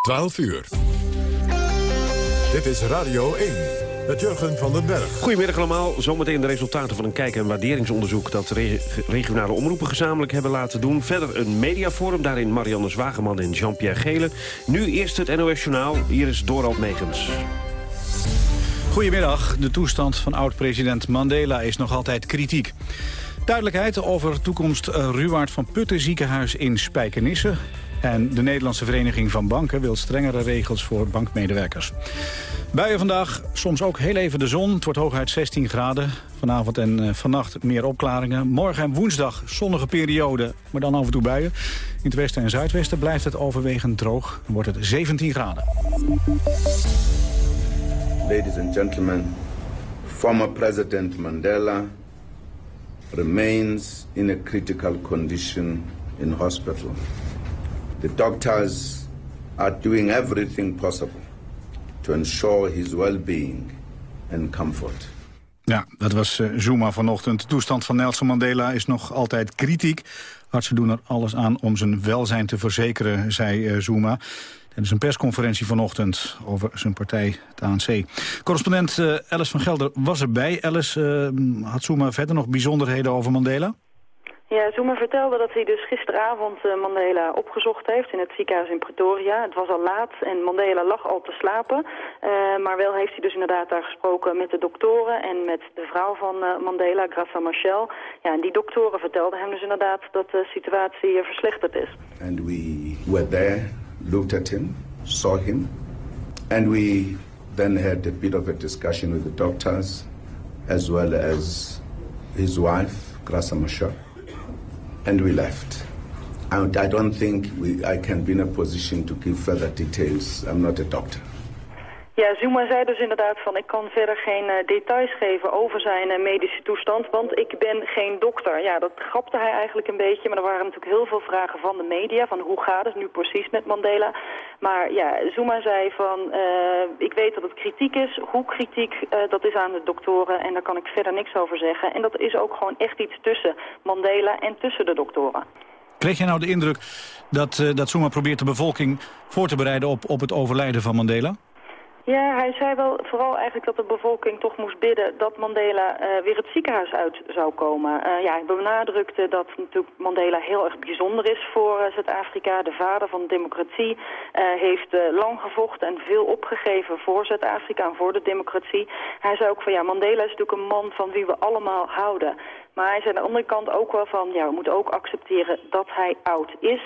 12 uur. Dit is Radio 1 met Jurgen van den Berg. Goedemiddag allemaal. Zometeen de resultaten van een kijk- en waarderingsonderzoek... dat regionale omroepen gezamenlijk hebben laten doen. Verder een mediaforum, daarin Marianne Zwageman en Jean-Pierre Gele. Nu eerst het NOS Journaal. Hier is Dorald Megens. Goedemiddag. De toestand van oud-president Mandela is nog altijd kritiek. Duidelijkheid over toekomst uh, Ruwaard van Putten ziekenhuis in Spijkenisse. En de Nederlandse Vereniging van Banken wil strengere regels voor bankmedewerkers. Buien vandaag, soms ook heel even de zon. Het wordt hooguit 16 graden. Vanavond en uh, vannacht meer opklaringen. Morgen en woensdag zonnige periode, maar dan af en toe buien. In het westen en zuidwesten blijft het overwegend droog. Dan wordt het 17 graden. Ladies and gentlemen, former President Mandela remains in a critical condition in hospital. The doctors are doing everything possible to ensure his well-being and comfort. Ja, dat was uh, Zuma vanochtend. De toestand van Nelson Mandela is nog altijd kritiek. Artsen doen er alles aan om zijn welzijn te verzekeren, zei uh, Zuma. Tijdens een persconferentie vanochtend over zijn partij, het ANC. Correspondent uh, Alice van Gelder was erbij. Alice, had Zuma verder nog bijzonderheden over Mandela? Ja, Zuma vertelde dat hij dus gisteravond uh, Mandela opgezocht heeft in het ziekenhuis in Pretoria. Het was al laat en Mandela lag al te slapen. Uh, maar wel heeft hij dus inderdaad daar gesproken met de doktoren en met de vrouw van uh, Mandela, Graça Machel. Ja, en die doktoren vertelden hem dus inderdaad dat de situatie verslechterd is. And we were there, looked at him, saw him. And we then had a bit of a discussion with the doctors as well as his wife, Graça Machel. And we left. I don't think we, I can be in a position to give further details. I'm not a doctor. Ja, Zuma zei dus inderdaad van ik kan verder geen uh, details geven over zijn uh, medische toestand, want ik ben geen dokter. Ja, dat grapte hij eigenlijk een beetje, maar er waren natuurlijk heel veel vragen van de media, van hoe gaat het nu precies met Mandela. Maar ja, Zuma zei van uh, ik weet dat het kritiek is, hoe kritiek dat is aan de doktoren en daar kan ik verder niks over zeggen. En dat is ook gewoon echt iets tussen Mandela en tussen de doktoren. Kreeg jij nou de indruk dat, dat Zuma probeert de bevolking voor te bereiden op, op het overlijden van Mandela? Ja, hij zei wel vooral eigenlijk dat de bevolking toch moest bidden dat Mandela uh, weer het ziekenhuis uit zou komen. Uh, ja, hij benadrukte dat natuurlijk Mandela heel erg bijzonder is voor uh, Zuid-Afrika. De vader van de democratie heeft lang gevochten en veel opgegeven voor Zuid-Afrika en voor de democratie. Hij zei ook van ja, Mandela is natuurlijk een man van wie we allemaal houden. Maar hij zei aan de andere kant ook wel van ja, we moeten ook accepteren dat hij oud is.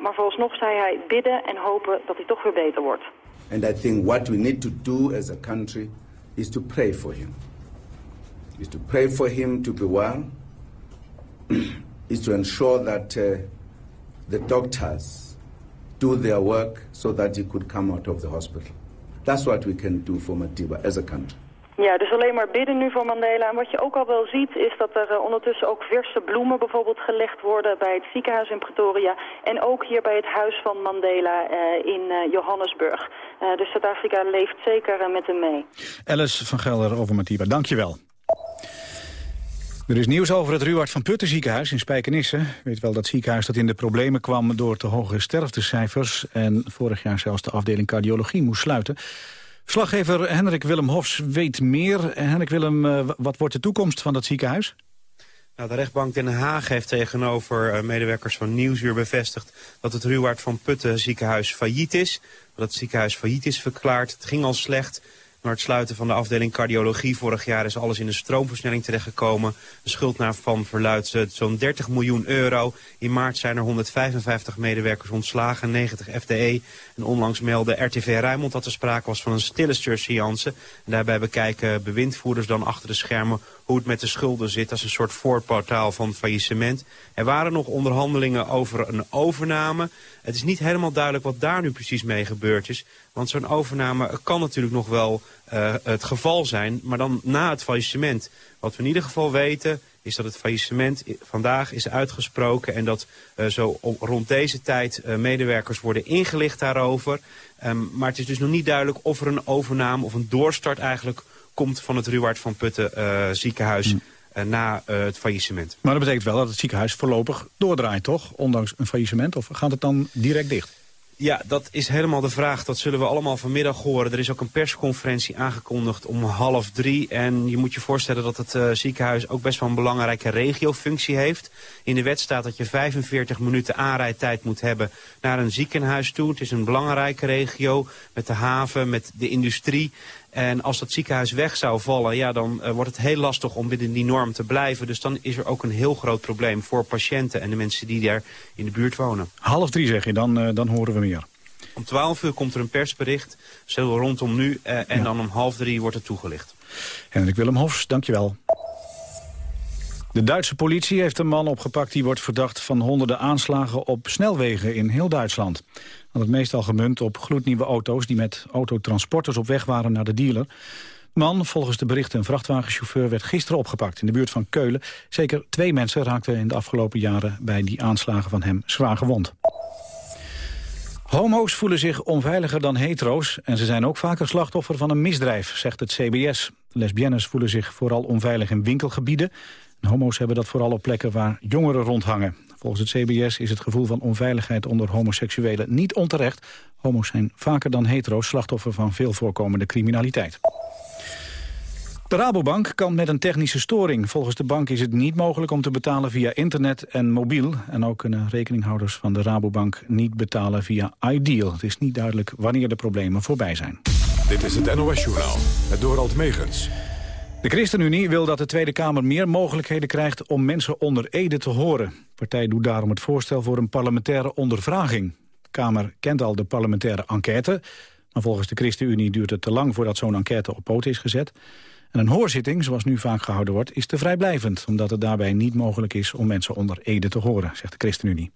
maar vooralsnog zei hij bidden en hopen dat hij toch weer beter wordt. And I think what we need to do as a country is to pray for him. Is to pray for him to be well. is to ensure that uh, the doctors do their work so that he could come out of the hospital. That's what we can do for Madiba as a country. Ja, dus alleen maar bidden nu voor Mandela. En wat je ook al wel ziet is dat er uh, ondertussen ook verse bloemen bijvoorbeeld gelegd worden bij het ziekenhuis in Pretoria. En ook hier bij het huis van Mandela uh, in uh, Johannesburg. dus Zuid-Afrika leeft zeker met hem mee. Alice van Gelder over Matiba, dankjewel. Er is nieuws over het Ruwaard van Putten ziekenhuis in Spijkenisse. weet wel dat ziekenhuis dat in de problemen kwam door te hoge sterftecijfers... en vorig jaar zelfs de afdeling cardiologie moest sluiten. Verslaggever Henrik Willem Hofs weet meer. Henrik Willem, wat wordt de toekomst van dat ziekenhuis? Nou, de rechtbank Den Haag heeft tegenover uh, medewerkers van Nieuwsuur bevestigd... dat het Ruwaard van Putten ziekenhuis failliet is. Dat het ziekenhuis failliet is verklaard. Het ging al slecht. Door het sluiten van de afdeling cardiologie vorig jaar is alles in de stroomversnelling terechtgekomen. De schuldnaar van verluidt zo'n 30 miljoen euro. In maart zijn er 155 medewerkers ontslagen, 90 FTE. En onlangs meldde RTV Rijnmond dat er sprake was van een stille surseance. En daarbij bekijken bewindvoerders dan achter de schermen hoe het met de schulden zit. als een soort voorportaal van faillissement. Er waren nog onderhandelingen over een overname. Het is niet helemaal duidelijk wat daar nu precies mee gebeurd is. Want zo'n overname kan natuurlijk nog wel uh, het geval zijn, maar dan na het faillissement. Wat we in ieder geval weten is dat het faillissement vandaag is uitgesproken... en dat uh, zo rond deze tijd uh, medewerkers worden ingelicht daarover. Um, maar het is dus nog niet duidelijk of er een overname of een doorstart eigenlijk komt van het Ruwaard van Putten uh, ziekenhuis... Mm. Uh, na het faillissement. Maar dat betekent wel dat het ziekenhuis voorlopig doordraait, toch? Ondanks een faillissement? Of gaat het dan direct dicht? Ja, dat is helemaal de vraag. Dat zullen we allemaal vanmiddag horen. Er is ook een persconferentie aangekondigd om half drie. En je moet je voorstellen dat het uh, ziekenhuis ook best wel een belangrijke regiofunctie heeft. In de wet staat dat je 45 minuten aanrijdtijd moet hebben naar een ziekenhuis toe. Het is een belangrijke regio met de haven, met de industrie. En als dat ziekenhuis weg zou vallen, ja, dan uh, wordt het heel lastig om binnen die norm te blijven. Dus dan is er ook een heel groot probleem voor patiënten en de mensen die daar in de buurt wonen. Half drie zeg je, dan, uh, dan horen we meer. Om 12 uur komt er een persbericht, zo rondom nu, uh, en ja. dan om half drie wordt het toegelicht. Hendrik Willem Hofs, dankjewel. De Duitse politie heeft een man opgepakt die wordt verdacht van honderden aanslagen op snelwegen in heel Duitsland. Had het meestal gemunt op gloednieuwe auto's die met autotransporters op weg waren naar de dealer. De man, volgens de berichten een vrachtwagenchauffeur, werd gisteren opgepakt in de buurt van Keulen. Zeker twee mensen raakten in de afgelopen jaren bij die aanslagen van hem zwaar gewond. Homo's voelen zich onveiliger dan hetero's en ze zijn ook vaker slachtoffer van een misdrijf, zegt het CBS. Lesbiennes voelen zich vooral onveilig in winkelgebieden. Homo's hebben dat vooral op plekken waar jongeren rondhangen. Volgens het CBS is het gevoel van onveiligheid onder homoseksuelen niet onterecht. Homo's zijn vaker dan hetero's slachtoffer van veel voorkomende criminaliteit. De Rabobank kan met een technische storing. Volgens de bank is het niet mogelijk om te betalen via internet en mobiel. En ook kunnen rekeninghouders van de Rabobank niet betalen via iDeal. Het is niet duidelijk wanneer de problemen voorbij zijn. Dit is het NOS Journaal, het Dorald Megens. De ChristenUnie wil dat de Tweede Kamer meer mogelijkheden krijgt om mensen onder ede te horen. De partij doet daarom het voorstel voor een parlementaire ondervraging. De Kamer kent al de parlementaire enquête, maar volgens de ChristenUnie duurt het te lang voordat zo'n enquête op poten is gezet. En een hoorzitting, zoals nu vaak gehouden wordt, is te vrijblijvend... omdat het daarbij niet mogelijk is om mensen onder ede te horen, zegt de ChristenUnie.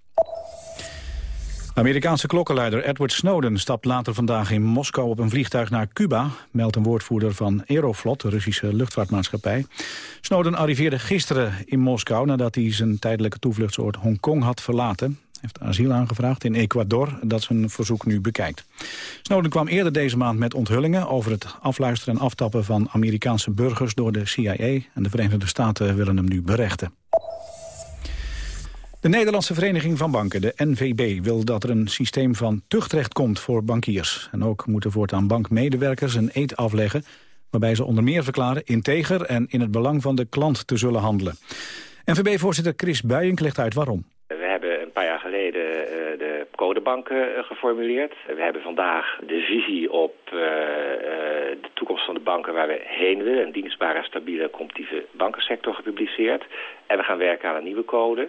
Amerikaanse klokkenluider Edward Snowden stapt later vandaag in Moskou op een vliegtuig naar Cuba, meldt een woordvoerder van Aeroflot, de Russische luchtvaartmaatschappij. Snowden arriveerde gisteren in Moskou nadat hij zijn tijdelijke toevluchtsoord Hongkong had verlaten. Hij heeft asiel aangevraagd in Ecuador, dat zijn verzoek nu bekijkt. Snowden kwam eerder deze maand met onthullingen over het afluisteren en aftappen van Amerikaanse burgers door de CIA. En de Verenigde Staten willen hem nu berechten. De Nederlandse Vereniging van Banken, de NVB, wil dat er een systeem van tuchtrecht komt voor bankiers. En ook moeten voortaan bankmedewerkers een eed afleggen... waarbij ze onder meer verklaren integer en in het belang van de klant te zullen handelen. NVB-voorzitter Chris Buijink legt uit waarom. We hebben een paar jaar geleden uh, de codebanken uh, geformuleerd. We hebben vandaag de visie op uh, de toekomst van de banken waar we heen willen. Een dienstbare, stabiele, competitieve bankensector gepubliceerd. En we gaan werken aan een nieuwe code.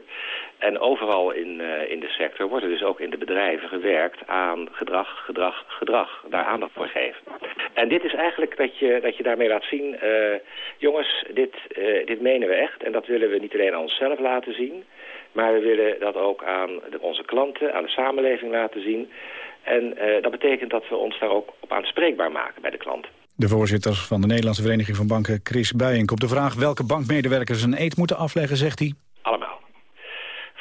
En overal in, in de sector wordt er dus ook in de bedrijven gewerkt aan gedrag, gedrag, gedrag. Daar aandacht voor geven. En dit is eigenlijk dat je, dat je daarmee laat zien... Jongens, dit, dit menen we echt. En dat willen we niet alleen aan onszelf laten zien... maar we willen dat ook aan onze klanten, aan de samenleving laten zien. En dat betekent dat we ons daar ook op aanspreekbaar maken bij de klanten. De voorzitter van de Nederlandse Vereniging van Banken, Chris Buijink. Op de vraag welke bankmedewerkers een eed moeten afleggen, zegt hij...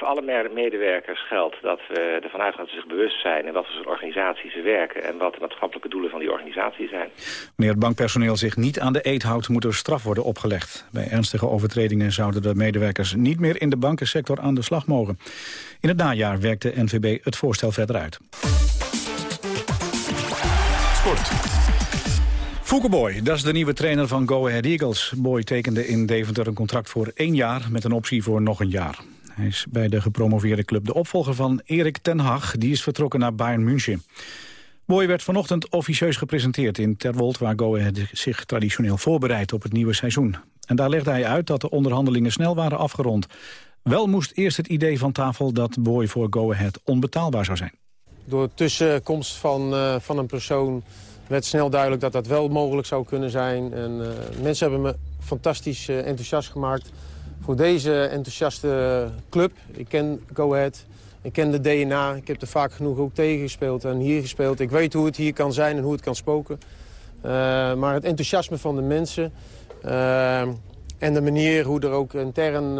Voor alle medewerkers geldt dat we ervan uitgaan dat ze zich bewust zijn... in wat voor soort organisaties ze werken... en wat de maatschappelijke doelen van die organisatie zijn. Wanneer het bankpersoneel zich niet aan de eed houdt... moet er straf worden opgelegd. Bij ernstige overtredingen zouden de medewerkers niet meer in de bankensector aan de slag mogen. In het najaar werkt de NVB het voorstel verder uit. Sport. Fouke Boy, dat is de nieuwe trainer van Go Ahead Eagles. Boy tekende in Deventer een contract voor één jaar met een optie voor nog een jaar. Hij is bij de gepromoveerde club de opvolger van Erik ten Hag. Die is vertrokken naar Bayern München. Boy werd vanochtend officieus gepresenteerd in Terwold... waar Go Ahead zich traditioneel voorbereidt op het nieuwe seizoen. En daar legde hij uit dat de onderhandelingen snel waren afgerond. Wel moest eerst het idee van tafel dat Boy voor Go onbetaalbaar zou zijn. Door tussenkomst van, uh, van een persoon werd snel duidelijk dat dat wel mogelijk zou kunnen zijn. En, uh, mensen hebben me fantastisch uh, enthousiast gemaakt voor deze enthousiaste club. Ik ken Go Ahead, ik ken de DNA, ik heb er vaak genoeg ook tegen gespeeld en hier gespeeld. Ik weet hoe het hier kan zijn en hoe het kan spoken. Uh, maar het enthousiasme van de mensen en de manier hoe er ook intern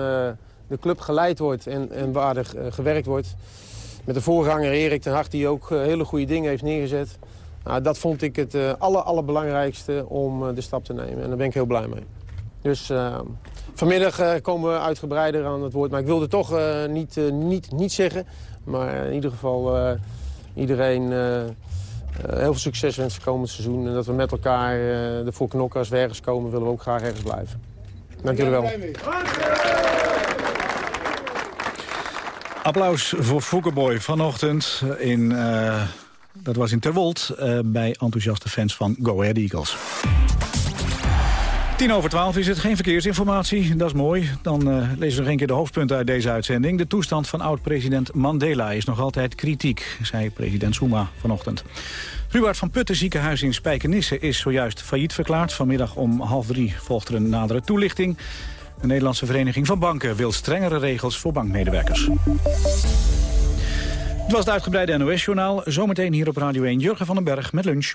de club geleid wordt en, en waar er gewerkt wordt. Met de voorganger Erik ten Hart die ook hele goede dingen heeft neergezet. Nou, dat vond ik het uh, aller, allerbelangrijkste om de stap te nemen. En daar ben ik heel blij mee. Dus vanmiddag komen we uitgebreider aan het woord. Maar ik wilde toch niet, niet, niet zeggen. Maar in ieder geval, iedereen heel veel succes wensen komend seizoen. En dat we met elkaar ervoor knokken. Als we ergens komen, willen we ook graag ergens blijven. Dank jullie wel. Applaus voor Foukeboy vanochtend in, dat was in Terwold... Bij enthousiaste fans van Go Ahead Eagles. Tien over twaalf is het, geen verkeersinformatie, dat is mooi. Dan uh, lezen we nog een keer de hoofdpunten uit deze uitzending. De toestand van oud-president Mandela is nog altijd kritiek, zei president Zuma vanochtend. Ruwaard van Putten ziekenhuis in Spijkenisse is zojuist failliet verklaard. Vanmiddag om half drie volgt er een nadere toelichting. De Nederlandse Vereniging van Banken wil strengere regels voor bankmedewerkers. Het was het uitgebreide NOS-journaal. Zometeen hier op Radio 1 Jurgen van den Berg met lunch.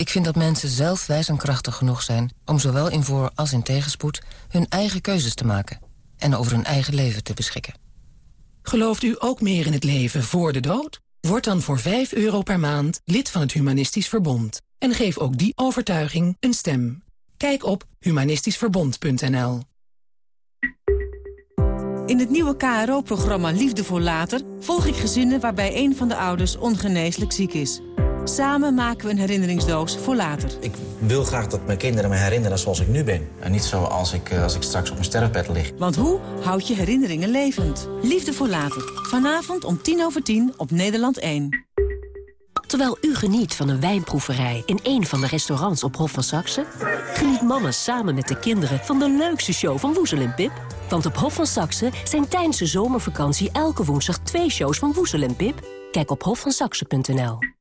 Ik vind dat mensen zelf wijs en krachtig genoeg zijn... om zowel in voor- als in tegenspoed hun eigen keuzes te maken... en over hun eigen leven te beschikken. Gelooft u ook meer in het leven voor de dood? Word dan voor 5 euro per maand lid van het Humanistisch Verbond. En geef ook die overtuiging een stem. Kijk op humanistischverbond.nl In het nieuwe KRO-programma Liefde voor Later... volg ik gezinnen waarbij een van de ouders ongeneeslijk ziek is... Samen maken we een herinneringsdoos voor later. Ik wil graag dat mijn kinderen me herinneren zoals ik nu ben. En niet zoals ik, eh, als ik straks op mijn sterfbed lig. Want hoe houd je herinneringen levend? Liefde voor later. Vanavond om tien over tien op Nederland 1. Terwijl u geniet van een wijnproeverij in een van de restaurants op Hof van Saxe... geniet mama samen met de kinderen van de leukste show van Woezel en Pip. Want op Hof van Saxe zijn tijdens de zomervakantie elke woensdag twee shows van Woezel en Pip. Kijk op hofvansaxe.nl.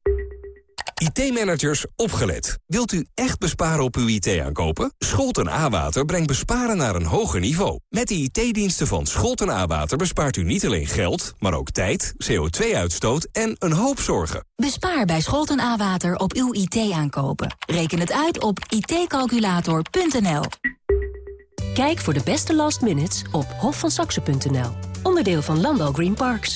IT-managers, opgelet. Wilt u echt besparen op uw IT-aankopen? Scholten A-Water brengt besparen naar een hoger niveau. Met de IT-diensten van Scholten A-Water bespaart u niet alleen geld... maar ook tijd, CO2-uitstoot en een hoop zorgen. Bespaar bij Scholten A-Water op uw IT-aankopen. Reken het uit op itcalculator.nl. Kijk voor de beste last minutes op hofvansaxe.nl. Onderdeel van Landal Green Parks.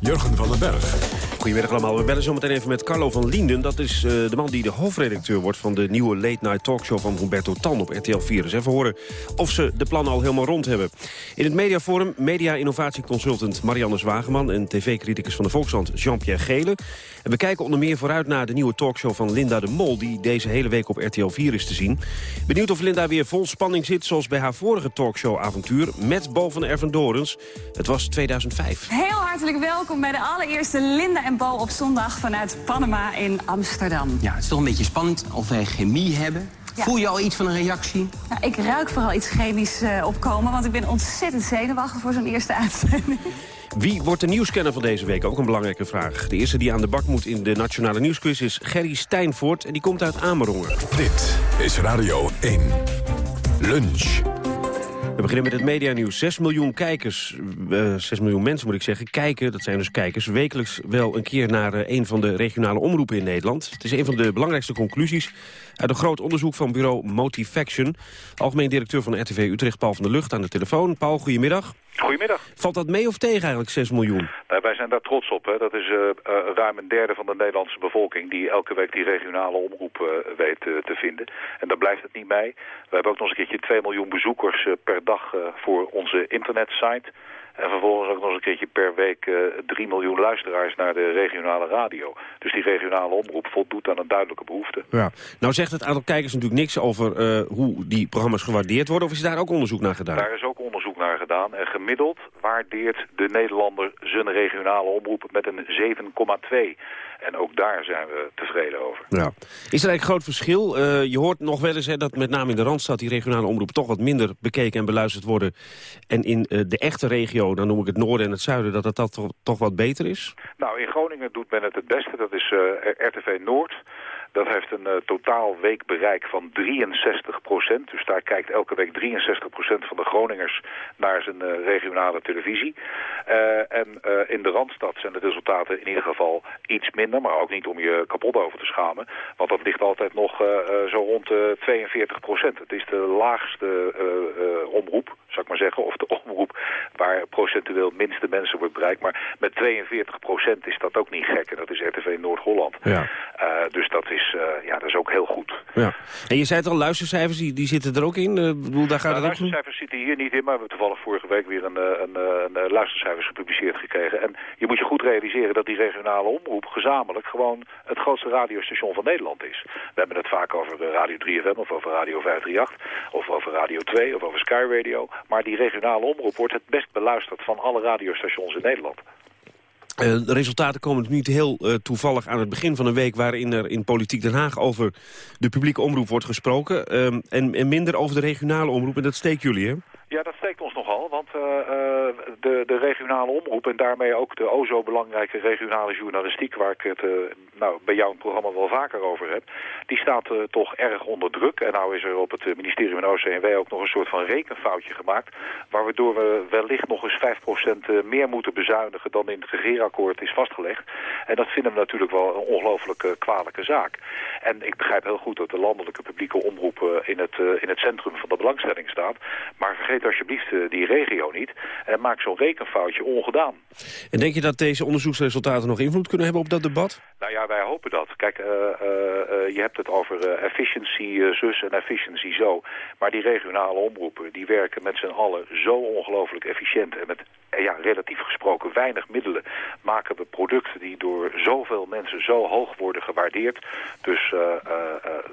Jurgen van den Berg. Goedemiddag allemaal. We bellen zo meteen even met Carlo van Lienden. Dat is uh, de man die de hoofdredacteur wordt van de nieuwe Late Night Talkshow van Humberto Tan op RTL 4. Dus even horen of ze de plannen al helemaal rond hebben. In het mediaforum media innovatieconsultant Marianne Zwageman en tv-criticus van de Volkskrant Jean-Pierre Gele. En we kijken onder meer vooruit naar de nieuwe talkshow van Linda de Mol... die deze hele week op RTL 4 is te zien. Benieuwd of Linda weer vol spanning zit zoals bij haar vorige talkshow-avontuur... met Bo van Erven Dorens. Het was 2005. Heel hartelijk welkom bij de allereerste Linda en Bo op zondag vanuit Panama in Amsterdam. Ja, het is toch een beetje spannend of wij chemie hebben. Voel je al iets van een reactie? Nou, ik ruik vooral iets chemisch uh, opkomen, want ik ben ontzettend zenuwachtig voor zo'n eerste uitzending. Wie wordt de nieuwscanner van deze week? Ook een belangrijke vraag. De eerste die aan de bak moet in de Nationale Nieuwsquiz is Gerry Stijnvoort. En die komt uit Amerongen. Dit is Radio 1. Lunch. We beginnen met het medianieuws. 6 miljoen kijkers, uh, eh, 6 miljoen mensen moet ik zeggen, kijken, dat zijn dus kijkers, wekelijks wel een keer naar uh, een van de regionale omroepen in Nederland. Het is een van de belangrijkste conclusies uit een groot onderzoek van bureau Motivaction. Algemeen directeur van RTV Utrecht, Paul van der Lucht, aan de telefoon. Paul, goedemiddag. Goedemiddag. Valt dat mee of tegen eigenlijk, 6 miljoen? Nou, wij zijn daar trots op. Hè. Dat is uh, uh, ruim een derde van de Nederlandse bevolking... die elke week die regionale omroep uh, weet te vinden. En daar blijft het niet bij. We hebben ook nog eens een keertje 2 miljoen bezoekers per dag voor onze internetsite... En vervolgens ook nog eens een keertje per week uh, 3 miljoen luisteraars naar de regionale radio. Dus die regionale omroep voldoet aan een duidelijke behoefte. Ja. Nou zegt het aantal kijkers natuurlijk niks over uh, hoe die programma's gewaardeerd worden. Of is daar ook onderzoek naar gedaan? Daar is ook onderzoek naar gedaan. En gemiddeld waardeert de Nederlander zijn regionale omroep met een 7,2. En ook daar zijn we tevreden over. Ja. Is er eigenlijk groot verschil? Uh, je hoort nog wel eens hè, dat met name in de Randstad... die regionale omroepen toch wat minder bekeken en beluisterd worden. En in uh, de echte regio, dan noem ik het noorden en het zuiden... dat dat, dat toch, toch wat beter is? Nou, in Groningen doet men het het beste. Dat is uh, RTV Noord. Dat heeft een uh, totaal weekbereik van 63 procent. Dus daar kijkt elke week 63 procent van de Groningers naar zijn uh, regionale televisie. Uh, en in de Randstad zijn de resultaten in ieder geval iets minder. Maar ook niet om je kapot over te schamen. Want dat ligt altijd nog zo rond de 42 procent. Het is de laagste omroep, zou ik maar zeggen. Of de omroep waar procentueel minste mensen wordt bereikt. Maar met 42 procent is dat ook niet gek. En dat is RTV Noord-Holland. Ja. dus dat is uh, ja, dat is ook heel goed. Ja. En je zei het al, luistercijfers, die, die zitten er ook in? Uh, bedoel, daar gaat nou, het ook luistercijfers zitten hier niet in, maar we hebben toevallig vorige week weer een, een, een, een luistercijfers gepubliceerd gekregen. En je moet je goed realiseren dat die regionale omroep gezamenlijk gewoon het grootste radiostation van Nederland is. We hebben het vaak over Radio 3FM of over Radio 538 of over Radio 2 of over Sky Radio. Maar die regionale omroep wordt het best beluisterd van alle radiostations in Nederland. Uh, de resultaten komen niet heel uh, toevallig aan het begin van een week... waarin er in Politiek Den Haag over de publieke omroep wordt gesproken... Uh, en, en, minder over de regionale omroep. En dat steekt jullie, hè? Ja, dat steekt ons nogal, want uh, de, de regionale omroep en daarmee ook de o zo belangrijke regionale journalistiek, waar ik het uh, nou, bij jou programma wel vaker over heb, die staat toch erg onder druk. En nou is er op het ministerie van OCW ook nog een soort van rekenfoutje gemaakt, waardoor we wellicht nog eens 5% meer moeten bezuinigen dan in het regeerakkoord is vastgelegd. En dat vinden we natuurlijk wel een ongelooflijk kwalijke zaak. En ik begrijp heel goed dat de landelijke publieke omroep in, het, in het centrum van de belangstelling staat, maar vergeet alsjeblieft uh, die regio niet. En maak zo'n rekenfoutje ongedaan. En denk je dat deze onderzoeksresultaten nog invloed kunnen hebben op dat debat? Nou ja, wij hopen dat. Kijk, uh, uh, je hebt het over efficiency zus en efficiency zo. Maar die regionale omroepen, die werken met z'n allen zo ongelooflijk efficiënt... en met ja, relatief gesproken weinig middelen maken we producten die door zoveel mensen zo hoog worden gewaardeerd. Dus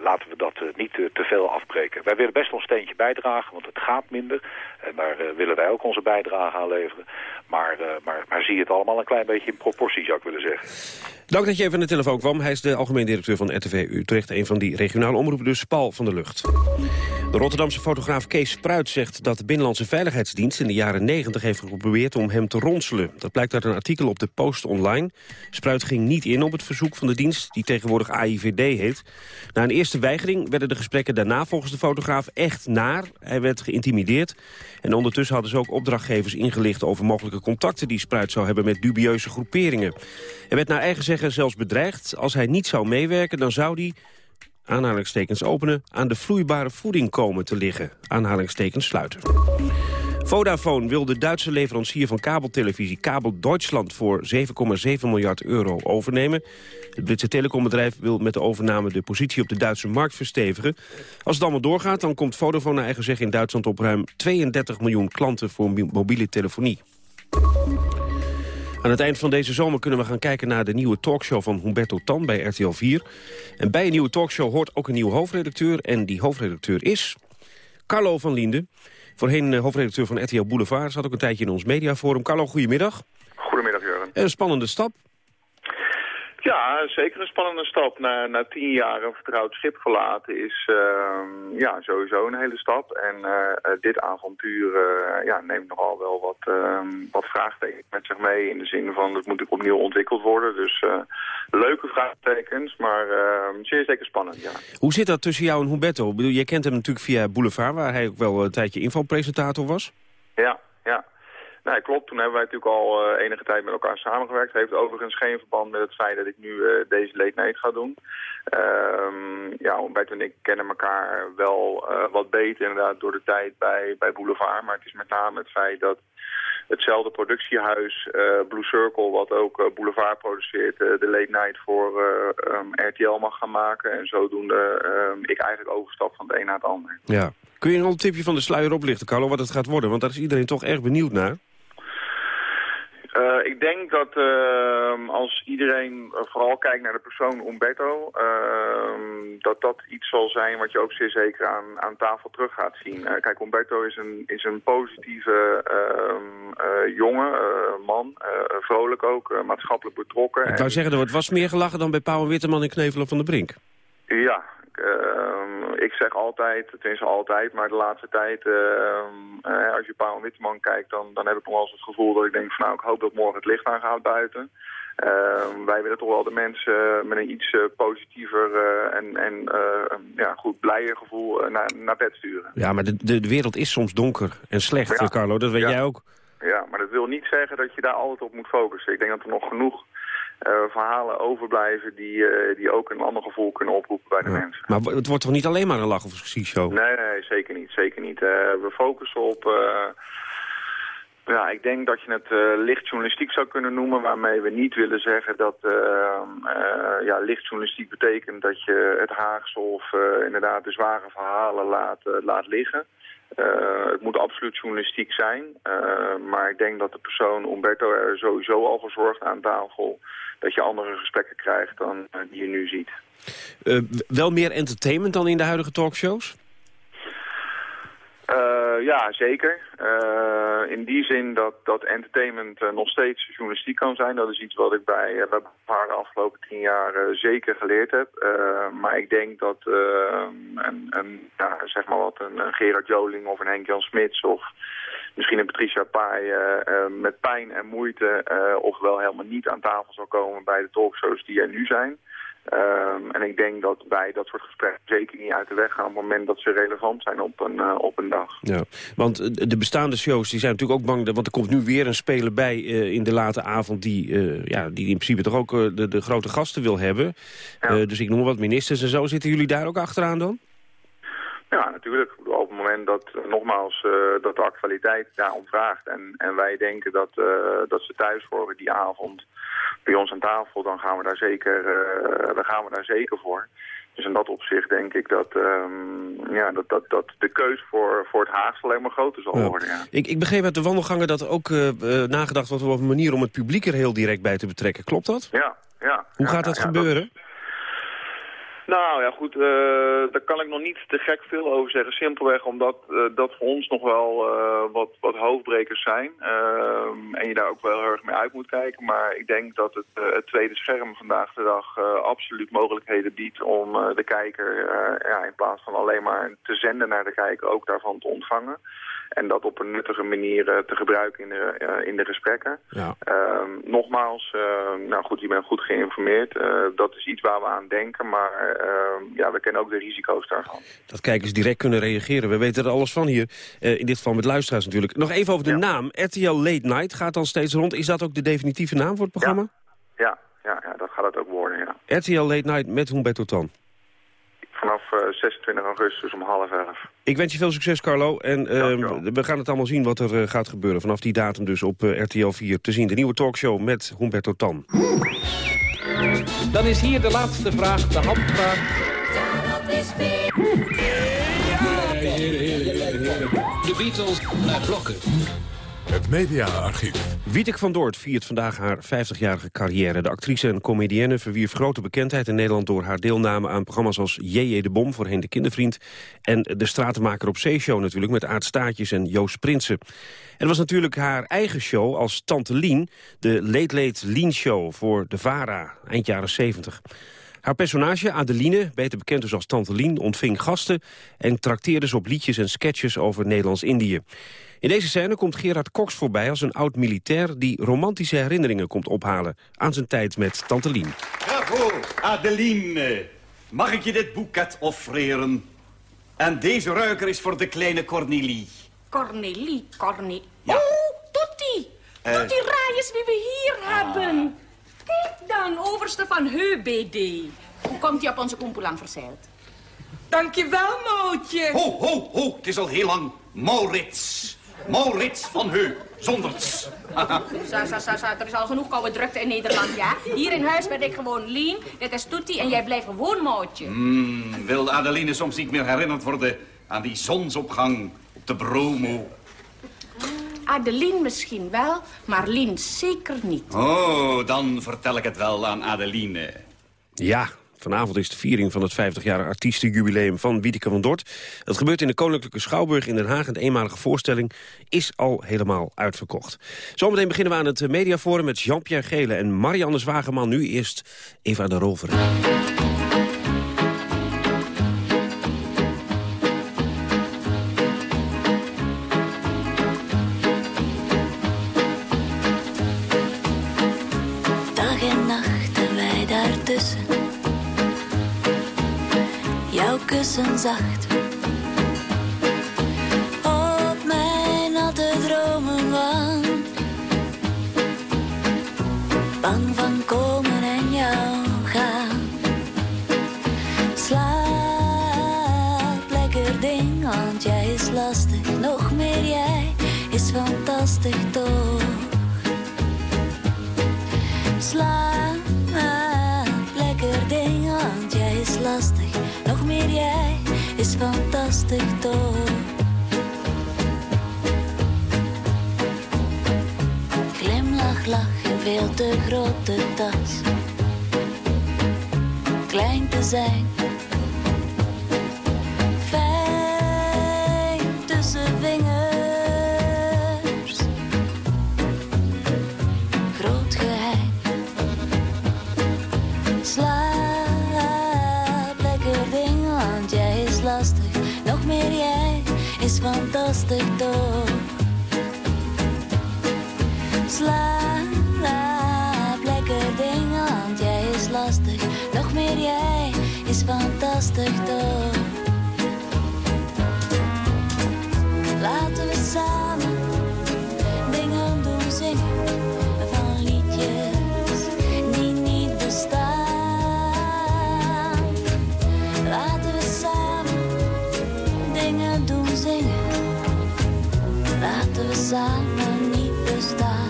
laten we dat niet te veel afbreken. Wij willen best ons steentje bijdragen, want het gaat minder. En daar willen wij ook onze bijdrage aan leveren. Maar, maar, maar zie het allemaal een klein beetje in proportie, zou ik willen zeggen. Dank dat je even aan de telefoon kwam. Hij is de algemeen directeur van RTV Utrecht. Een van die regionale omroepen, dus Paul van der Lucht. De Rotterdamse fotograaf Kees Spruit zegt dat de Binnenlandse Veiligheidsdienst... in de jaren 90 heeft geprobeerd om hem te ronselen. Dat blijkt uit een artikel op de Post Online. Spruit ging niet in op het verzoek van de dienst, die tegenwoordig AIVD heet. Na een eerste weigering werden de gesprekken daarna volgens de fotograaf echt naar. Hij werd geïntimideerd. En ondertussen hadden ze ook opdrachtgevers ingelicht over mogelijke contacten die Spruit zou hebben met dubieuze groeperingen. Hij werd naar eigen zelfs bedreigd. Als hij niet zou meewerken, dan zou hij aanhalingstekens openen, aan de vloeibare voeding komen te liggen. Aanhalingstekens sluiten. Vodafone wil de Duitse leverancier van kabeltelevisie Kabel Deutschland voor 7,7 miljard euro overnemen. Het Britse telecombedrijf wil met de overname de positie op de Duitse markt verstevigen. Als het allemaal doorgaat, dan komt Vodafone naar eigen in Duitsland op ruim 32 miljoen klanten voor mobiele telefonie. Aan het eind van deze zomer kunnen we gaan kijken naar de nieuwe talkshow van Humberto Tan bij RTL 4. En bij een nieuwe talkshow hoort ook een nieuwe hoofdredacteur. En die hoofdredacteur is Carlo van Liende. Voorheen eh, hoofdredacteur van RTL Boulevard. Zat ook een tijdje in ons mediaforum. Carlo, goedemiddag. Goedemiddag, Jurgen. Een spannende stap. Ja, zeker een spannende stap. Na, na tien jaar een vertrouwd schip verlaten is uh, ja, sowieso een hele stap. En uh, dit avontuur uh, ja, neemt nogal wel wat, ehm, wat vraagtekens met zich mee. In de zin van, het moet ook opnieuw ontwikkeld worden. Dus leuke vraagtekens, maar ehm, zeer zeker spannend, ja. Hoe zit dat tussen jou en Humberto? Ik bedoel, je kent hem natuurlijk via Boulevard, waar hij ook wel een tijdje invalpresentator was. Ja, ja. Nee, klopt. Toen hebben wij natuurlijk al uh, enige tijd met elkaar samengewerkt. Heeft overigens geen verband met het feit dat ik nu uh, deze late night ga doen. Um, ja, Humberto en ik kennen elkaar wel uh, wat beter inderdaad door de tijd bij, bij Boulevard. Maar het is met name het feit dat hetzelfde productiehuis, Blue Circle, wat ook Boulevard produceert, de late night voor um, RTL mag gaan maken. En zodoende um, ik eigenlijk overstap van het een naar het ander. Ja. Kun je een tipje van de sluier oplichten, Carlo, wat het gaat worden? Want daar is iedereen toch erg benieuwd naar. Uh, ik denk dat uh, als iedereen vooral kijkt naar de persoon Umberto... Uh, dat dat iets zal zijn wat je ook zeer zeker aan, aan tafel terug gaat zien. kijk, Umberto is een, is een positieve ehm, jongen, man, vrolijk ook, maatschappelijk betrokken. Ik wou zeggen, er wordt was meer gelachen dan bij Pauw Witteman en Knevelen van de Brink. Ja, uh, ik zeg altijd, tenminste altijd, maar de laatste tijd, uh, als je Paul Witteman kijkt, dan, dan heb ik nog wel eens het gevoel dat ik denk van nou, ik hoop dat morgen het licht aangaat buiten. Uh, wij willen toch wel de mensen met een iets uh, positiever uh, en, en ja, goed blijer gevoel naar, naar bed sturen. Ja, maar de, de, de wereld is soms donker en slecht, ja. Carlo, dat weet ja. jij ook. Ja, maar dat wil niet zeggen dat je daar altijd op moet focussen. Ik denk dat er nog genoeg verhalen overblijven die, uh, die ook een ander gevoel kunnen oproepen bij de ja. mensen. Maar het wordt toch niet alleen maar een lach- of show? Nee, nee, zeker niet. Zeker niet. Uh, we focussen op... ja, ik denk dat je het licht journalistiek zou kunnen noemen, waarmee we niet willen zeggen dat ja, licht journalistiek betekent dat je het Haagse of inderdaad de zware verhalen laat, laat liggen. Uh, het moet absoluut journalistiek zijn, uh, maar ik denk dat de persoon Umberto er sowieso al voor zorgt aan tafel dat je andere gesprekken krijgt dan uh, die je nu ziet. wel meer entertainment dan in de huidige talkshows? Uh, ja, zeker. Uh, in die zin dat, dat entertainment uh, nog steeds journalistiek kan zijn. Dat is iets wat ik bij, bij de afgelopen tien jaar zeker geleerd heb. maar ik denk dat een, een, ja, zeg maar wat, een, Gerard Joling of een Henk-Jan Smits... of misschien een Patricia Pai met pijn en moeite... of wel helemaal niet aan tafel zal komen bij de talkshows die er nu zijn... Um, en ik denk dat wij dat soort gesprekken zeker niet uit de weg gaan... op het moment dat ze relevant zijn op een, uh, op een dag. Ja, want de bestaande shows die zijn natuurlijk ook bang... want er komt nu weer een speler bij uh, in de late avond... die, uh, ja, die in principe toch ook de, de, grote gasten wil hebben. Ja. dus ik noem wat ministers en zo. Zitten jullie daar ook achteraan dan? Ja, natuurlijk. Op het moment dat, nogmaals, uh, dat de actualiteit daarom vraagt... en, en wij denken dat, uh, dat ze thuis horen die avond bij ons aan tafel... dan gaan we daar zeker, uh, dan gaan we daar zeker voor. Dus in dat opzicht denk ik dat, um, ja, dat, dat, dat de keus voor, voor het Haagse alleen maar groter zal ja. worden. Ja. Ik, ik begreep uit de wandelgangen dat ook nagedacht wordt over een manier... om het publiek er heel direct bij te betrekken. Klopt dat? Ja. ja Hoe gaat dat gebeuren? Dat... Nou ja, goed, uh, daar kan ik nog niet te gek veel over zeggen. Simpelweg omdat uh, dat voor ons nog wel uh, wat, wat hoofdbrekers zijn. en je daar ook wel heel erg mee uit moet kijken. Maar ik denk dat het, het tweede scherm vandaag de dag absoluut mogelijkheden biedt om de kijker ja, in plaats van alleen maar te zenden naar de kijker ook daarvan te ontvangen. En dat op een nuttige manier te gebruiken in de, in de gesprekken. Ja. nogmaals, nou goed, je bent goed geïnformeerd. dat is iets waar we aan denken, maar uh, ja, we kennen ook de risico's daarvan. Dat kijkers direct kunnen reageren. We weten er alles van hier. In dit geval met luisteraars natuurlijk. Nog even over de ja. naam. RTL Late Night gaat dan steeds rond. Is dat ook de definitieve naam voor het programma? Ja, ja, ja, ja dat gaat het ook worden, ja. RTL Late Night met Humberto Tan. Vanaf uh, 26 augustus om half elf. Ik wens je veel succes, Carlo. En we gaan het allemaal zien wat er gaat gebeuren. Vanaf die datum dus op RTL 4 te zien. De nieuwe talkshow met Humberto Tan. Dan is hier de laatste vraag, de handvraag. De Beatles naar blokken. Het mediaarchief. Wietek van Doort viert vandaag haar 50-jarige carrière. De actrice en comedienne verwierf grote bekendheid in Nederland... door haar deelname aan programma's als J.J. de Bom, voorheen de kindervriend... en De Stratenmaker op Zeeshow natuurlijk, met Aart Staatjes en Joost Prinsen. Het was natuurlijk haar eigen show als Tante Lien... de Late Late Lien Show voor de VARA, eind jaren 70. Haar personage, Adeline, beter bekend dus als Tante Lien, ontving gasten... en trakteerde ze op liedjes en sketches over Nederlands-Indië. In deze scène komt Gerard Cox voorbij als een oud-militair... die romantische herinneringen komt ophalen aan zijn tijd met Tante Lien. Bravo, Adeline. Mag ik je dit boeket offreren? En deze ruiker is voor de kleine Cornelie. Cornelie, Cornelie. Ja. Oh, Toetie. Uh, Toetie, raai eens wie we hier ah. hebben. Kijk dan, overste van HBD. Hoe komt hij op onze kompoelang verzeild? Dankjewel, Mootje. Ho, ho, ho, het is al heel lang Maurits. Maurits van Heu, zonder Sa, sa, sa, sa, er is al genoeg koude drukte in Nederland, ja? Hier in huis ben ik gewoon Lien, dit is Toetie en jij blijft gewoon Mootje. Mm, wil Adeline soms niet meer herinnerd worden aan die zonsopgang op de Bromo? Adeline misschien wel, maar Lien zeker niet. Oh, dan vertel ik het wel aan Adeline. Ja, vanavond is de viering van het 50-jarige artiestenjubileum van Wiedeke van Dort. Het gebeurt in de Koninklijke Schouwburg in Den Haag... en de eenmalige voorstelling is al helemaal uitverkocht. Zometeen beginnen we aan het mediaforum met Jean-Pierre Gele en Marianne Zwageman. Nu eerst Eva de Rover. Nacht. Is fantastisch toch. Glimlach, lach in veel te grote tas. Klein te zijn. Is fantastisch toch. Slaap lekker ding, want jij is lastig. Nog meer jij is fantastisch toch. Laten we samen Samen niet bestaan.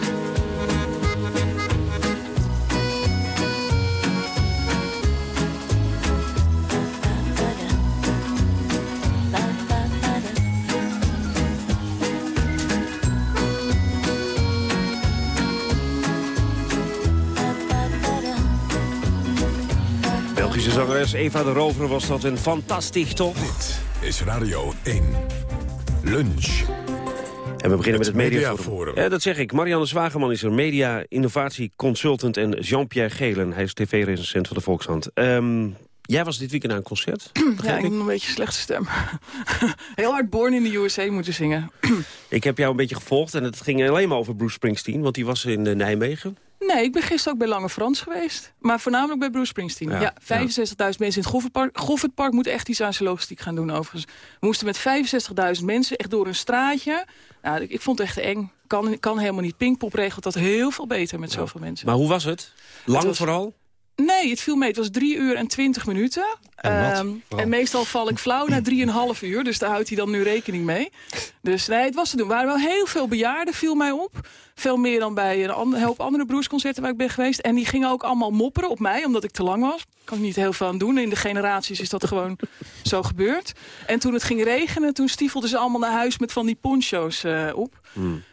Belgische zangeres Eva de Rover was dat een fantastisch toch? Dit is Radio 1. Lunch. En we beginnen met het mediaforum. Ja, dat zeg ik. Marianne Zwageman is er media, innovatie, consultant... en Jean-Pierre Gelen, hij is tv-recensent van de Volkshand. Ehm, jij was dit weekend aan een concert? Ja, ik heb een beetje een slechte stem. Heel hard Born in the USA moeten zingen. Ik heb jou een beetje gevolgd en het ging alleen maar over Bruce Springsteen... want die was in eh, Nijmegen. Nee, ik ben gisteren ook bij Lange Frans geweest. Maar voornamelijk bij Bruce Springsteen. Ja, Ja, 65.000 mensen in het Goffertpark. Goffertpark moet echt iets aan zijn logistiek gaan doen overigens. We moesten met 65.000 mensen echt door een straatje. Nou, ik, vond het echt eng. Kan, kan helemaal niet. Pinkpop regelt dat heel veel beter met zoveel mensen. Maar hoe was het? Lang was- vooral? Nee, het viel mee. Het was drie uur en twintig minuten. En? Ehm, en meestal val ik flauw na drieënhalf uur. Dus daar houdt hij dan nu rekening mee. Dus nee, het was te doen. Er waren wel heel veel bejaarden, viel mij op. Veel meer dan bij een ander, hoop andere broersconcerten waar ik ben geweest. En die gingen ook allemaal mopperen op mij, omdat ik te lang was. Kan ik niet heel veel aan doen. In de generaties is dat gewoon zo gebeurd. En toen het ging regenen, toen stiefelden ze allemaal naar huis met van die poncho's eh, op.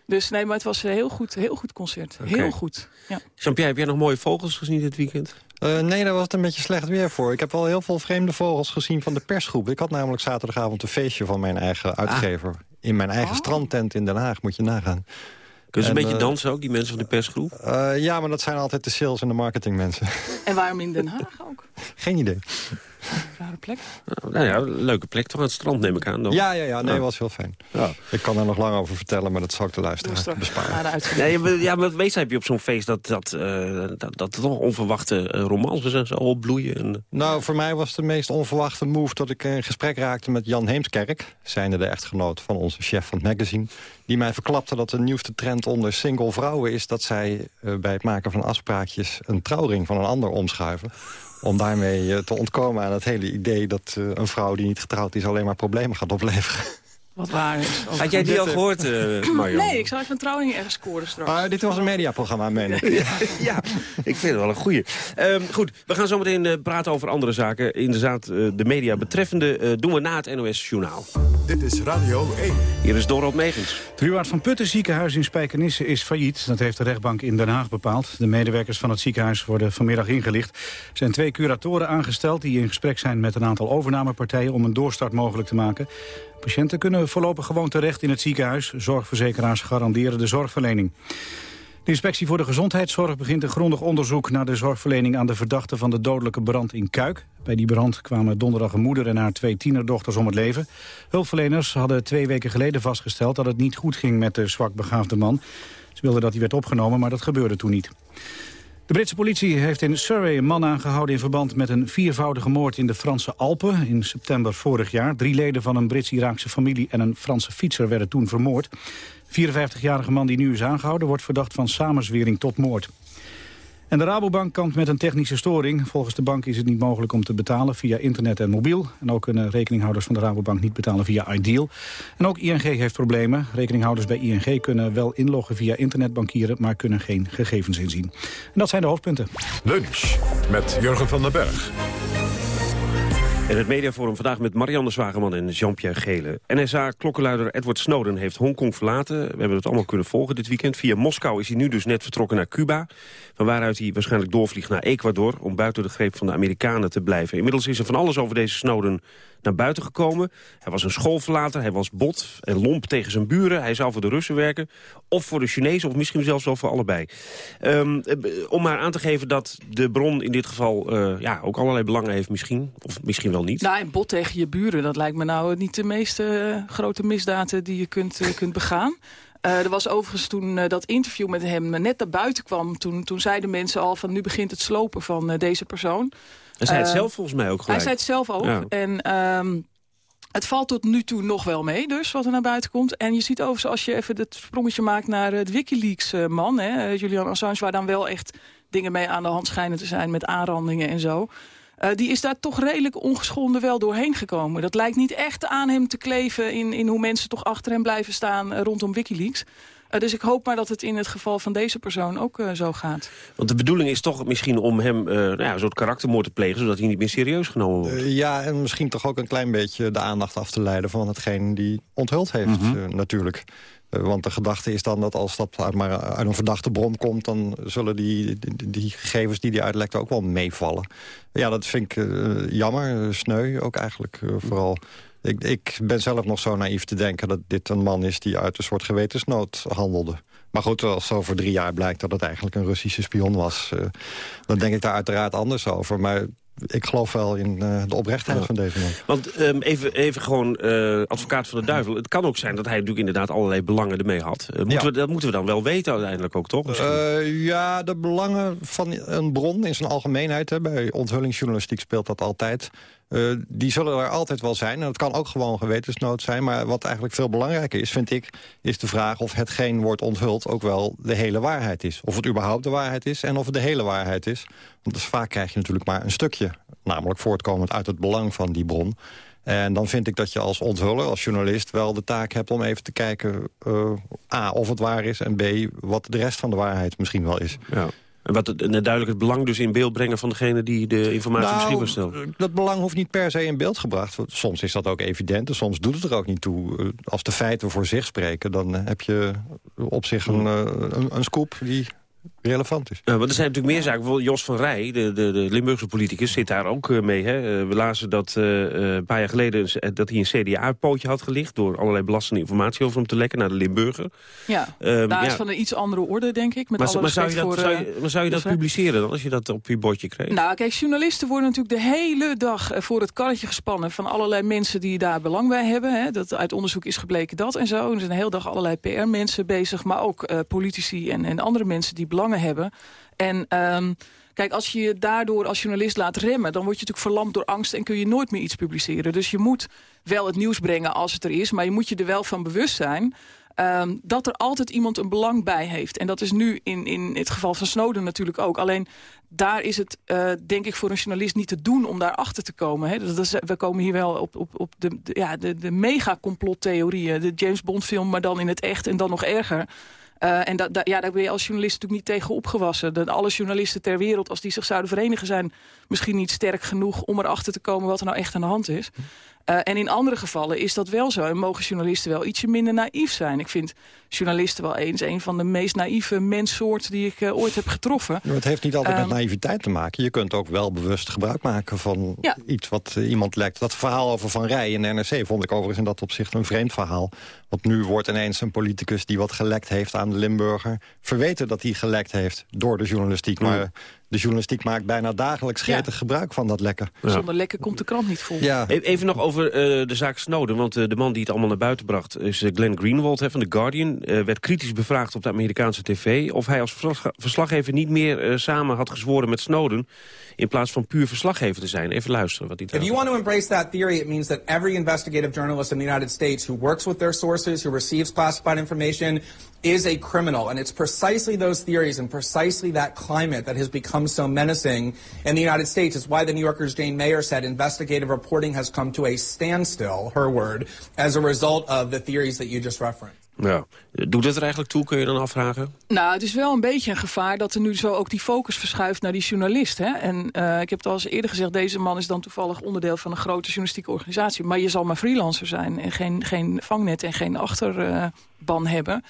Dus nee, maar het was een heel goed, heel goed concert. Heel goed. Ja. Jean-Pierre, heb jij nog mooie vogels gezien dit weekend? Eh, nee, daar was het een beetje slecht weer voor. Ik heb wel heel veel vreemde vogels gezien van de persgroep. Ik had namelijk zaterdagavond een feestje van mijn eigen uitgever. In mijn eigen strandtent in Den Haag, moet je nagaan. Kunnen ze En, een beetje eh, dansen ook, die mensen van de persgroep? eh, ja, maar dat zijn altijd de sales- en de marketingmensen. En waarom in Den Haag ook? Geen idee. Rare plek. Nou ja, leuke plek toch aan het strand neem ik aan. Dan. Ja, ja, ja, nee, Ja. was heel fijn. Ja. Ik kan er nog lang over vertellen, maar dat zal ik de luisteraar besparen. Nee, maar- ja, maar meestal heb je op zo'n feest dat, dat, eh, dat, dat er toch onverwachte eh, romances en zo opbloeien. En, Nou, voor mij was de meest onverwachte move... dat ik in gesprek raakte met Jan Heemskerk... zijnde de echtgenoot van onze chef van het magazine... die mij verklapte dat de nieuwste trend onder single vrouwen is... dat zij eh, bij het maken van afspraakjes een trouwring van een ander omschuiven... om daarmee eh, te ontkomen aan het hele idee... dat eh, een vrouw die niet getrouwd is alleen maar problemen gaat opleveren. Wat waar is. Had jij die al gehoord, uh, Marion? Nee, ik zou even een trouwing ergens scoren straks. Maar dit was een mediaprogramma, meen ik. ja, ik vind het wel een goeie. Um, goed, we gaan zo meteen uh, praten over andere zaken. Inderdaad, uh, de media betreffende doen we na het NOS-journaal. Dit is Radio 1. Hier is Dorot Megens. Het Ruwaard van Putten ziekenhuis in Spijkenisse is failliet. Dat heeft de rechtbank in Den Haag bepaald. De medewerkers van het ziekenhuis worden vanmiddag ingelicht. Er zijn twee curatoren aangesteld die in gesprek zijn met een aantal overnamepartijen... om een doorstart mogelijk te maken. Patiënten kunnen voorlopig gewoon terecht in het ziekenhuis. Zorgverzekeraars garanderen de zorgverlening. De inspectie voor de gezondheidszorg begint een grondig onderzoek naar de zorgverlening aan de verdachte van de dodelijke brand in Kuik. Bij die brand kwamen donderdag een moeder en haar twee tienerdochters om het leven. Hulpverleners hadden twee weken geleden vastgesteld dat het niet goed ging met de zwakbegaafde man. Ze wilden dat hij werd opgenomen, maar dat gebeurde toen niet. De Britse politie heeft in Surrey een man aangehouden... in verband met een viervoudige moord in de Franse Alpen in september vorig jaar. Drie leden van een Brits-Iraakse familie en een Franse fietser werden toen vermoord. De 54-jarige man die nu is aangehouden wordt verdacht van samenzwering tot moord. En de Rabobank kampt met een technische storing. Volgens de bank is het niet mogelijk om te betalen via internet en mobiel. En ook kunnen rekeninghouders van de Rabobank niet betalen via Ideal. En ook ING heeft problemen. Rekeninghouders bij ING kunnen wel inloggen via internetbankieren... maar kunnen geen gegevens inzien. En dat zijn de hoofdpunten. Lunch met Jurgen van den Berg. In het mediaforum vandaag met Marianne Zwageman en Jean-Pierre Gele. NSA-klokkenluider Edward Snowden heeft Hongkong verlaten. We hebben het allemaal kunnen volgen dit weekend. Via Moskou is hij nu dus net vertrokken naar Cuba. Van waaruit hij waarschijnlijk doorvliegt naar Ecuador... om buiten de greep van de Amerikanen te blijven. Inmiddels is er van alles over deze Snowden naar buiten gekomen. Hij was een schoolverlater, hij was bot en lomp tegen zijn buren. Hij zou voor de Russen werken, of voor de Chinezen... of misschien zelfs wel voor allebei. Um, om maar aan te geven dat de bron in dit geval... Uh, ja, ook allerlei belangen heeft misschien, of misschien wel niet. Nou, en bot tegen je buren, dat lijkt me nou niet de meest uh, grote misdaden... die je kunt, kunt begaan. Er was overigens toen dat interview met hem net naar buiten kwam... toen, toen zeiden mensen al van nu begint het slopen van deze persoon. Hij zei het zelf volgens mij ook gelijk. Hij zei het zelf ook. Ja. En um, het valt tot nu toe nog wel mee, dus, wat er naar buiten komt. En je ziet overigens, als je even het sprongetje maakt naar het Wikileaks-man... Julian Assange, waar dan wel echt dingen mee aan de hand schijnen te zijn... met aanrandingen en zo... Uh, die is daar toch redelijk ongeschonden wel doorheen gekomen. Dat lijkt niet echt aan hem te kleven in, in hoe mensen toch achter hem blijven staan rondom Wikileaks. Uh, dus ik hoop maar dat het in het geval van deze persoon ook uh, zo gaat. Want de bedoeling is toch misschien om hem uh, nou ja, een soort karaktermoord te plegen... zodat hij niet meer serieus genomen wordt. ja, en misschien toch ook een klein beetje de aandacht af te leiden... van hetgeen die onthuld heeft mm -hmm. natuurlijk. Want de gedachte is dan dat als dat uit, maar uit een verdachte bron komt... dan zullen die, die, gegevens die die uitlekt ook wel meevallen. Ja, dat vind ik uh, jammer, sneu ook eigenlijk vooral. Ik, ik ben zelf nog zo naïef te denken dat dit een man is... die uit een soort gewetensnood handelde. Maar goed, als over drie jaar blijkt dat het eigenlijk een Russische spion was... Dan denk ik daar uiteraard anders over. Maar ik geloof wel in uh, de oprechtheid ja. van deze man. Want um, even, even gewoon uh, advocaat van de duivel. Het kan ook zijn dat hij natuurlijk inderdaad allerlei belangen ermee had. Uh, moeten ja. we, dat moeten we dan wel weten uiteindelijk ook, toch? ja, de belangen van een bron in zijn algemeenheid. Hè, bij onthullingsjournalistiek speelt dat altijd. Uh, die zullen er altijd wel zijn. En dat kan ook gewoon gewetensnood zijn. Maar wat eigenlijk veel belangrijker is, vind ik... is de vraag of hetgeen wordt onthuld ook wel de hele waarheid is. Of het überhaupt de waarheid is en of het de hele waarheid is. Want dus vaak krijg je natuurlijk maar een stukje. Namelijk voortkomend uit het belang van die bron. En dan vind ik dat je als onthuller, als journalist... wel de taak hebt om even te kijken... Uh, A, of het waar is en B, wat de rest van de waarheid misschien wel is. Ja. En wat het, duidelijk het belang dus in beeld brengen van degene die de informatie nou, beschikbaar stelt. Dat belang hoeft niet per se in beeld gebracht. Soms is dat ook evident en soms doet het er ook niet toe. Als de feiten voor zich spreken, dan heb je op zich een, een, een scoop die relevant is. Ja, want er zijn natuurlijk meer zaken. Bijvoorbeeld Jos van Rij, de, de, de Limburgse politicus, zit daar ook uh, mee. Hè? Uh, we lazen dat uh, een paar jaar geleden dat hij een CDA-pootje had gelicht... door allerlei belastende informatie over hem te lekken naar de Limburger. Ja, um, daar ja. is van een iets andere orde, denk ik. Met maar, alle maar, zou je dat, voor, zou je, maar zou je dat publiceren dan, als je dat op je bordje kreeg? Nou, kijk, journalisten worden natuurlijk de hele dag voor het karretje gespannen... van allerlei mensen die daar belang bij hebben. Hè? Dat uit onderzoek is gebleken dat en zo. En er zijn de hele dag allerlei PR-mensen bezig... maar ook politici en, en andere mensen die belangen hebben... En um, kijk, als je je daardoor als journalist laat remmen... dan word je natuurlijk verlamd door angst en kun je nooit meer iets publiceren. Dus je moet wel het nieuws brengen als het er is... maar je moet je er wel van bewust zijn... ehm, dat er altijd iemand een belang bij heeft. En dat is nu in, in het geval van Snowden natuurlijk ook. Alleen daar is het, eh, denk ik, voor een journalist niet te doen om daar achter te komen. Hè. Dat is, we komen hier wel op, op, op de, de, ja, de, de mega-complottheorieën. De James Bond film, maar dan in het echt en dan nog erger. Uh, en da, da, ja, daar ben je als journalist natuurlijk niet tegen opgewassen. De, alle journalisten ter wereld, als die zich zouden verenigen... zijn misschien niet sterk genoeg om erachter te komen wat er nou echt aan de hand is. Uh, en in andere gevallen is dat wel zo. En mogen journalisten wel ietsje minder naïef zijn. Ik vind journalisten wel eens een van de meest naïeve menssoorten... die ik uh, ooit heb getroffen. Ja, het heeft niet altijd um, met naïviteit te maken. Je kunt ook wel bewust gebruik maken van ja. iets wat uh, iemand lekt. Dat verhaal over Van Rij in de NRC vond ik overigens in dat opzicht een vreemd verhaal. Want nu wordt ineens een politicus die wat gelekt heeft aan de Limburger... verweten dat hij gelekt heeft door de journalistiek. Maar de journalistiek maakt bijna dagelijks gretig ja. gebruik van dat lekken. Ja. Zonder lekken komt de krant niet vol. Ja. Even nog over uh, de zaak Snowden. Want uh, de man die het allemaal naar buiten bracht is uh, Glenn Greenwald hè, van The Guardian. werd kritisch bevraagd op de Amerikaanse tv... of hij als verslaggever niet meer samen had gezworen met Snowden... in plaats van puur verslaggever te zijn. Even luisteren wat hij If you want to embrace that theory, it means that every investigative journalist in the United States... who works with their sources, who receives classified information... is a criminal. And it's precisely those theories and precisely that climate that has become so menacing in the United States. It's why the New Yorker's Jane Mayer said investigative reporting has come to a standstill, her word, as a result of the theories that you just referenced. Ja. Doet het er eigenlijk toe, kun je dan afvragen? Nou, het is wel een beetje een gevaar dat er nu zo ook die focus verschuift naar die journalist. Hè? En uh, ik heb het al eens eerder gezegd, deze man is dan toevallig onderdeel van een grote journalistieke organisatie. Maar je zal maar freelancer zijn en geen, geen vangnet en geen achterban hebben.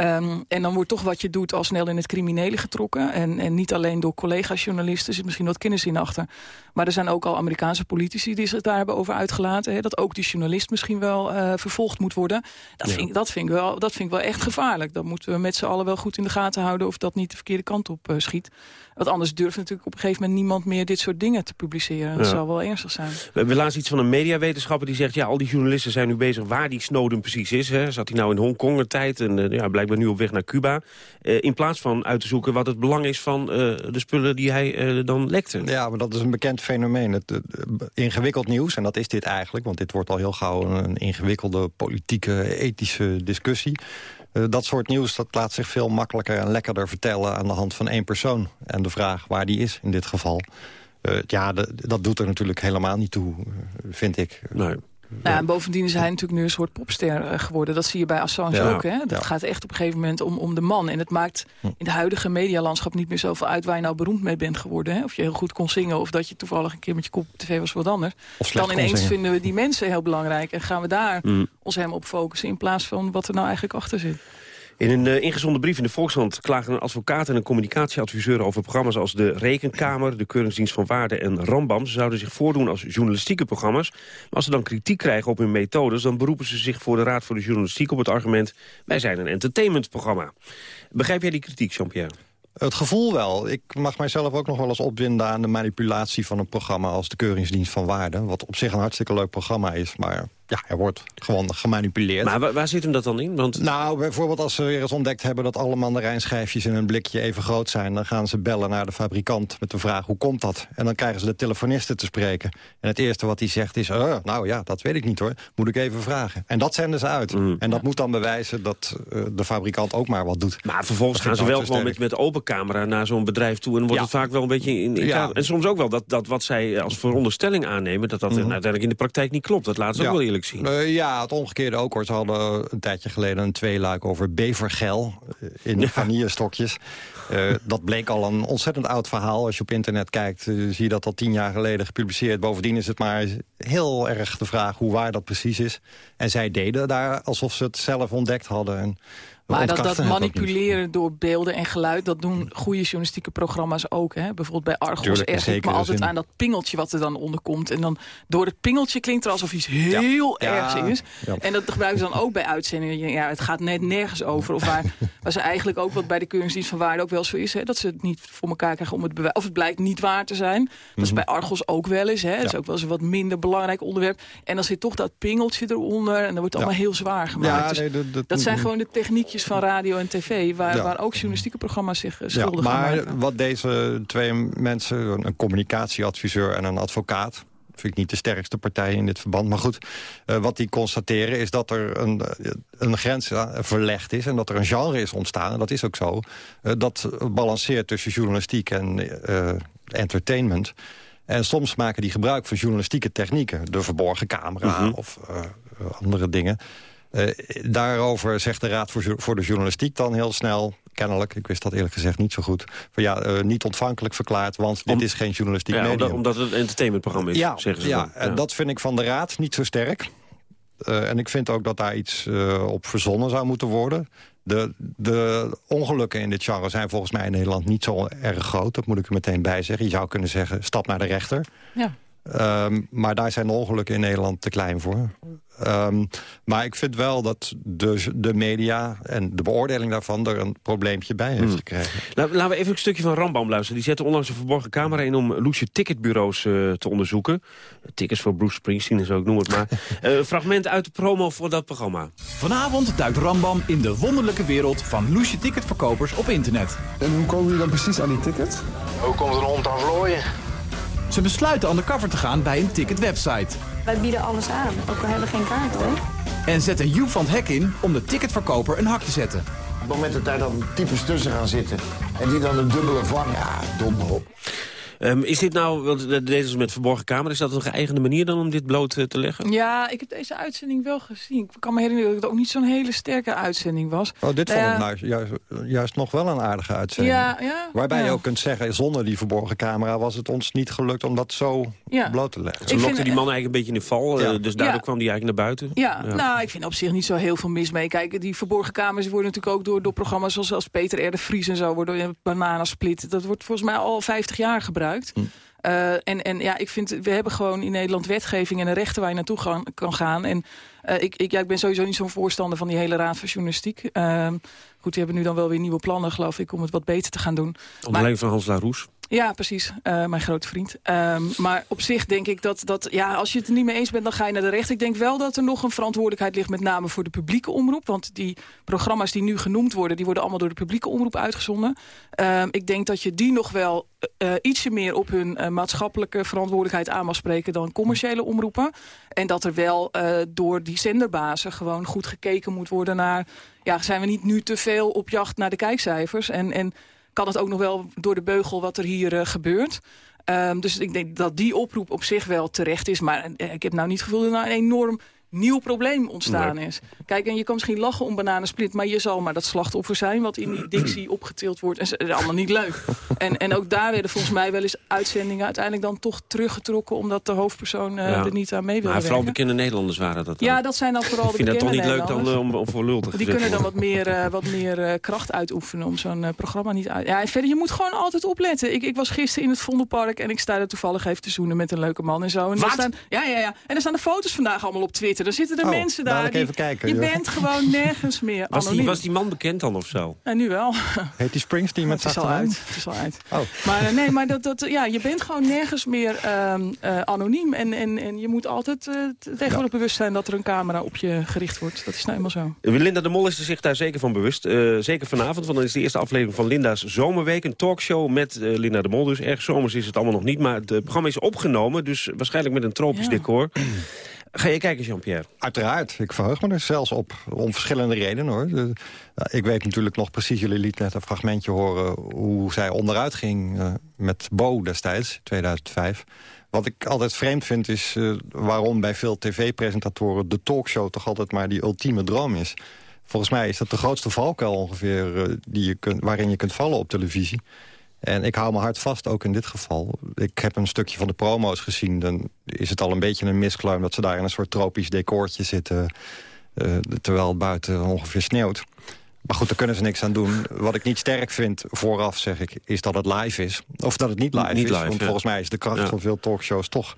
Um, en dan wordt toch wat je doet al snel in het criminele getrokken. En, en niet alleen door collega-journalisten, er zit misschien wat kinderzin achter. Maar er zijn ook al Amerikaanse politici die zich daar hebben over uitgelaten. Hè, dat ook die journalist misschien wel uh, vervolgd moet worden. Dat, ja. vind, dat, vind ik wel, dat vind ik wel echt gevaarlijk. Dat moeten we met z'n allen wel goed in de gaten houden... of dat niet de verkeerde kant op uh, schiet. Want anders durft natuurlijk op een gegeven moment niemand meer dit soort dingen te publiceren. Dat zou wel ernstig zijn. We hebben laatst iets van een mediawetenschapper die zegt... ja, al die journalisten zijn nu bezig waar die Snowden precies is. Hè. Zat hij nou in Hongkong een tijd en uh, ja, blijkbaar nu op weg naar Cuba. Uh, in plaats van uit te zoeken wat het belang is van uh, de spullen die hij uh, dan lekte. Ja, maar dat is een bekend fenomeen. Het, ingewikkeld nieuws, en dat is dit eigenlijk... want dit wordt al heel gauw een ingewikkelde politieke, ethische discussie... Uh, dat soort nieuws dat laat zich veel makkelijker en lekkerder vertellen... aan de hand van één persoon. En de vraag waar die is in dit geval. Uh, ja, de, dat doet er natuurlijk helemaal niet toe, vind ik. Nee. Nou, en bovendien is hij natuurlijk nu een soort popster geworden. Dat zie je bij Assange ja. ook. Hè? Dat ja. gaat echt op een gegeven moment om, om de man. En het maakt in het huidige medialandschap niet meer zoveel uit... waar je nou beroemd mee bent geworden. Hè? Of je heel goed kon zingen of dat je toevallig een keer met je kop op tv was wat anders. Dan ineens vinden we die mensen heel belangrijk. En gaan we daar mm. ons hem op focussen... in plaats van wat er nou eigenlijk achter zit. In een uh, ingezonden brief in de Volkskrant klagen een advocaat en een communicatieadviseur over programma's als de Rekenkamer, de Keuringsdienst van Waarde en Rambam. Ze zouden zich voordoen als journalistieke programma's. Maar als ze dan kritiek krijgen op hun methodes, dan beroepen ze zich voor de Raad voor de Journalistiek op het argument, wij zijn een entertainmentprogramma. Begrijp jij die kritiek, Jean-Pierre? Het gevoel wel. Ik mag mijzelf ook nog wel eens opwinden aan de manipulatie van een programma als de Keuringsdienst van Waarde. Wat op zich een hartstikke leuk programma is, maar ja, er wordt gewoon gemanipuleerd. Maar waar, waar zit hem dat dan in? Want... Nou, bijvoorbeeld als ze weer eens ontdekt hebben... dat alle mandarijnschijfjes in een blikje even groot zijn... dan gaan ze bellen naar de fabrikant met de vraag hoe komt dat? En dan krijgen ze de telefoniste te spreken. En het eerste wat hij zegt is... Uh, nou ja, dat weet ik niet hoor, moet ik even vragen. En dat zenden ze uit. Mm. En dat moet dan bewijzen dat uh, de fabrikant ook maar wat doet. Maar vervolgens gaan ze wel gewoon met, met open camera naar zo'n bedrijf toe... en wordt ja. het vaak wel een beetje in, in ja. En soms ook wel dat, dat wat zij als veronderstelling aannemen... dat dat mm. uiteindelijk in de praktijk niet klopt. Dat laten ze ja. ook wel eerlijk zien. Uh, ja, het omgekeerde ook hoor. Ze hadden een tijdje geleden een tweeluik over bevergel in ja. vanillestokjes. Uh, dat bleek al een ontzettend oud verhaal. Als je op internet kijkt, uh, zie je dat al tien jaar geleden gepubliceerd. Bovendien is het maar heel erg de vraag hoe waar dat precies is. En zij deden daar alsof ze het zelf ontdekt hadden. En maar dat, dat manipuleren door beelden en geluid... dat doen goede journalistieke programma's ook. Hè? Bijvoorbeeld bij Argos erg ik me altijd zin. aan dat pingeltje wat er dan onder komt. En dan door het pingeltje klinkt er alsof iets heel ja. ergs is. Ja. En dat gebruiken ze dan ook bij uitzendingen. Ja, het gaat net nergens over. Of waar, waar ze eigenlijk ook wat bij de Keuringsdienst van Waarde ook wel zo is. Hè? Dat ze het niet voor elkaar krijgen om het bewijs. Of het blijkt niet waar te zijn. Dat mm -hmm. is bij Argos ook wel eens. Hè? Dat is ook wel eens een wat minder belangrijk onderwerp. En dan zit toch dat pingeltje eronder. En dan wordt het allemaal heel zwaar gemaakt. Dus nee, dat, dat, dat zijn gewoon de techniekjes van radio en tv... waar, ja. waar ook journalistieke programma's zich uh, schuldig ja, maar Maar wat deze twee mensen, een communicatieadviseur en een advocaat... vind ik niet de sterkste partij in dit verband. Maar goed, eh, wat die constateren is dat er een, eh, een grens eh, verlegd is... en dat er een genre is ontstaan, en dat is ook zo... eh, dat balanceert tussen journalistiek en eh, entertainment... En soms maken die gebruik van journalistieke technieken. De verborgen camera Mhm. of eh, andere dingen. Eh, daarover zegt de Raad voor, voor de Journalistiek dan heel snel... kennelijk, ik wist dat eerlijk gezegd niet zo goed... van ja, eh, niet ontvankelijk verklaard, want dit is geen journalistiek Ja, medium. omdat, omdat het een entertainmentprogramma is, ja, zeggen ze ja, dan. en dat vind ik van de Raad niet zo sterk. Eh, en ik vind ook dat daar iets eh, op verzonnen zou moeten worden. De, de ongelukken in dit genre zijn volgens mij in Nederland niet zo erg groot. Dat moet ik er meteen bij zeggen. Je zou kunnen zeggen, stap naar de rechter. Ja. Ehm, maar daar zijn de ongelukken in Nederland te klein voor. Ehm, maar ik vind wel dat de, de media en de beoordeling daarvan... er een probleempje bij heeft Hmm. gekregen. Nou, laten we even een stukje van Rambam luisteren. Die zette onlangs een verborgen camera in om loesje ticketbureaus eh, te onderzoeken. Tickets voor Bruce Springsteen en zo, ik noem het maar. Een fragment uit de promo voor dat programma. Vanavond duikt Rambam in de wonderlijke wereld van loesje ticketverkopers op internet. En hoe komen jullie dan precies aan die tickets? Hoe komt er een hond aan vlooien? Ze besluiten undercover te gaan bij een ticketwebsite. Wij bieden alles aan, ook al hebben we geen kaart hoor. En zetten Joep van het Hek in om de ticketverkoper een hak te zetten. Op het moment dat daar dan types tussen gaan zitten... en die dan een dubbele vang, ja, dom op. Ehm, is dit nou, want dat deden ze met verborgen camera... is dat een geëigende manier dan om dit bloot eh, te leggen? Ja, ik heb deze uitzending wel gezien. Ik kan me herinneren dat het ook niet zo'n hele sterke uitzending was. Oh, dit Nou vond ik nou juist, juist nog wel een aardige uitzending. Ja, ja, Waarbij ja. je ook kunt zeggen, zonder die verborgen camera... was het ons niet gelukt om dat zo Ja. bloot te leggen. Ze lokte die man eigenlijk een beetje in de val, eh, dus daardoor Ja. kwam die eigenlijk naar buiten. Ja, nou, ik vind op zich niet zo heel veel mis mee. Kijk, die verborgen kamers worden natuurlijk ook door, door programma's zoals als Peter R. de Vries en zo, worden door Bananasplit. Dat wordt volgens mij al 50 jaar gebruikt. Hm. Eh, en, en ja, ik vind, we hebben gewoon in Nederland wetgeving en een rechten waar je naartoe gaan, kan gaan. En eh, ik, ik, ja, ik ben sowieso niet zo'n voorstander van die hele raad van journalistiek. Ehm, goed, die hebben nu dan wel weer nieuwe plannen, geloof ik, om het wat beter te gaan doen. Onder Maar- leiding van Hans Laroes. Ja, precies. Eh, mijn grote vriend. Ehm, maar op zich denk ik dat, dat ja, als je het er niet mee eens bent, dan ga je naar de rechter. Ik denk wel dat er nog een verantwoordelijkheid ligt, met name voor de publieke omroep. Want die programma's die nu genoemd worden, die worden allemaal door de publieke omroep uitgezonden. Ehm, ik denk dat je die nog wel eh, ietsje meer op hun eh, maatschappelijke verantwoordelijkheid aan mag spreken dan commerciële omroepen. En dat er wel eh, door die zenderbazen gewoon goed gekeken moet worden naar, ja, zijn we niet nu te veel op jacht naar de kijkcijfers? En, en kan het ook nog wel door de beugel wat er hier eh, gebeurt. Ehm, dus ik denk dat die oproep op zich wel terecht is. Maar eh, ik heb nou niet het gevoel dat er nou een enorm nieuw probleem ontstaan Nee. is. Kijk, en je kan misschien lachen om bananensplit... maar je zal maar dat slachtoffer zijn wat in die dictie opgetild wordt. En dat is allemaal niet leuk. En, en ook daar werden volgens mij wel eens uitzendingen... uiteindelijk dan toch teruggetrokken... omdat de hoofdpersoon eh, Ja. er niet aan mee wilde Maar vooral werken. bekende Nederlanders waren dat dan. Ja, dat zijn dan vooral Ik de vind dat toch bekende niet leuk dan Nederlanders. eh, om, om voor lul te Die kunnen dan wat meer, eh, wat meer kracht uitoefenen om zo'n programma niet uit... Ja, en verder, je moet gewoon altijd opletten. Ik, ik was gisteren in het Vondelpark en ik sta er toevallig even te zoenen met een leuke man en zo. En daar staan, ja, ja, ja. En er staan de foto's vandaag allemaal op Twitter. Dan zitten er Oh, mensen daar. dadelijk die- even kijken, je joh. bent gewoon nergens meer Was die, anoniem. was die man bekend dan of zo? En nu wel. Heet die Springsteen met Het is al uit. Het is al uit. Oh. Maar eh, nee, maar dat, dat, ja, je bent gewoon nergens meer ehm, eh, anoniem. En, en, en je moet altijd eh, t- tegenwoordig bewust zijn dat er een camera op je gericht wordt. Dat is nou eenmaal zo. Linda de Mol is er zich daar zeker van bewust. Eh, zeker vanavond, want dan is de eerste aflevering van Linda's Zomerweek. Een talkshow met eh, Linda de Mol. Dus erg zomers is het allemaal nog niet. Maar het eh, programma is opgenomen, dus waarschijnlijk met een tropisch Ja. decor. Ga je kijken, Jean-Pierre? Uiteraard, ik verheug me er zelfs op. Om verschillende redenen hoor. Nou, ik weet natuurlijk nog precies, jullie liet net een fragmentje horen... hoe zij onderuit ging eh, met Bo destijds, 2005. Wat ik altijd vreemd vind is eh, waarom bij veel tv-presentatoren... de talkshow toch altijd maar die ultieme droom is. Volgens mij is dat de grootste valkuil ongeveer eh, die je kunt, waarin je kunt vallen op televisie. En ik hou me hard vast, ook in dit geval. Ik heb een stukje van de promo's gezien. Dan is het al een beetje een miskluim dat ze daar in een soort tropisch decoortje zitten... eh, terwijl het buiten ongeveer sneeuwt. Maar goed, daar kunnen ze niks aan doen. Wat ik niet sterk vind, vooraf zeg ik, is dat het live is. Of dat het niet live Niet is. live, want ja. volgens mij is de kracht Ja. van veel talkshows toch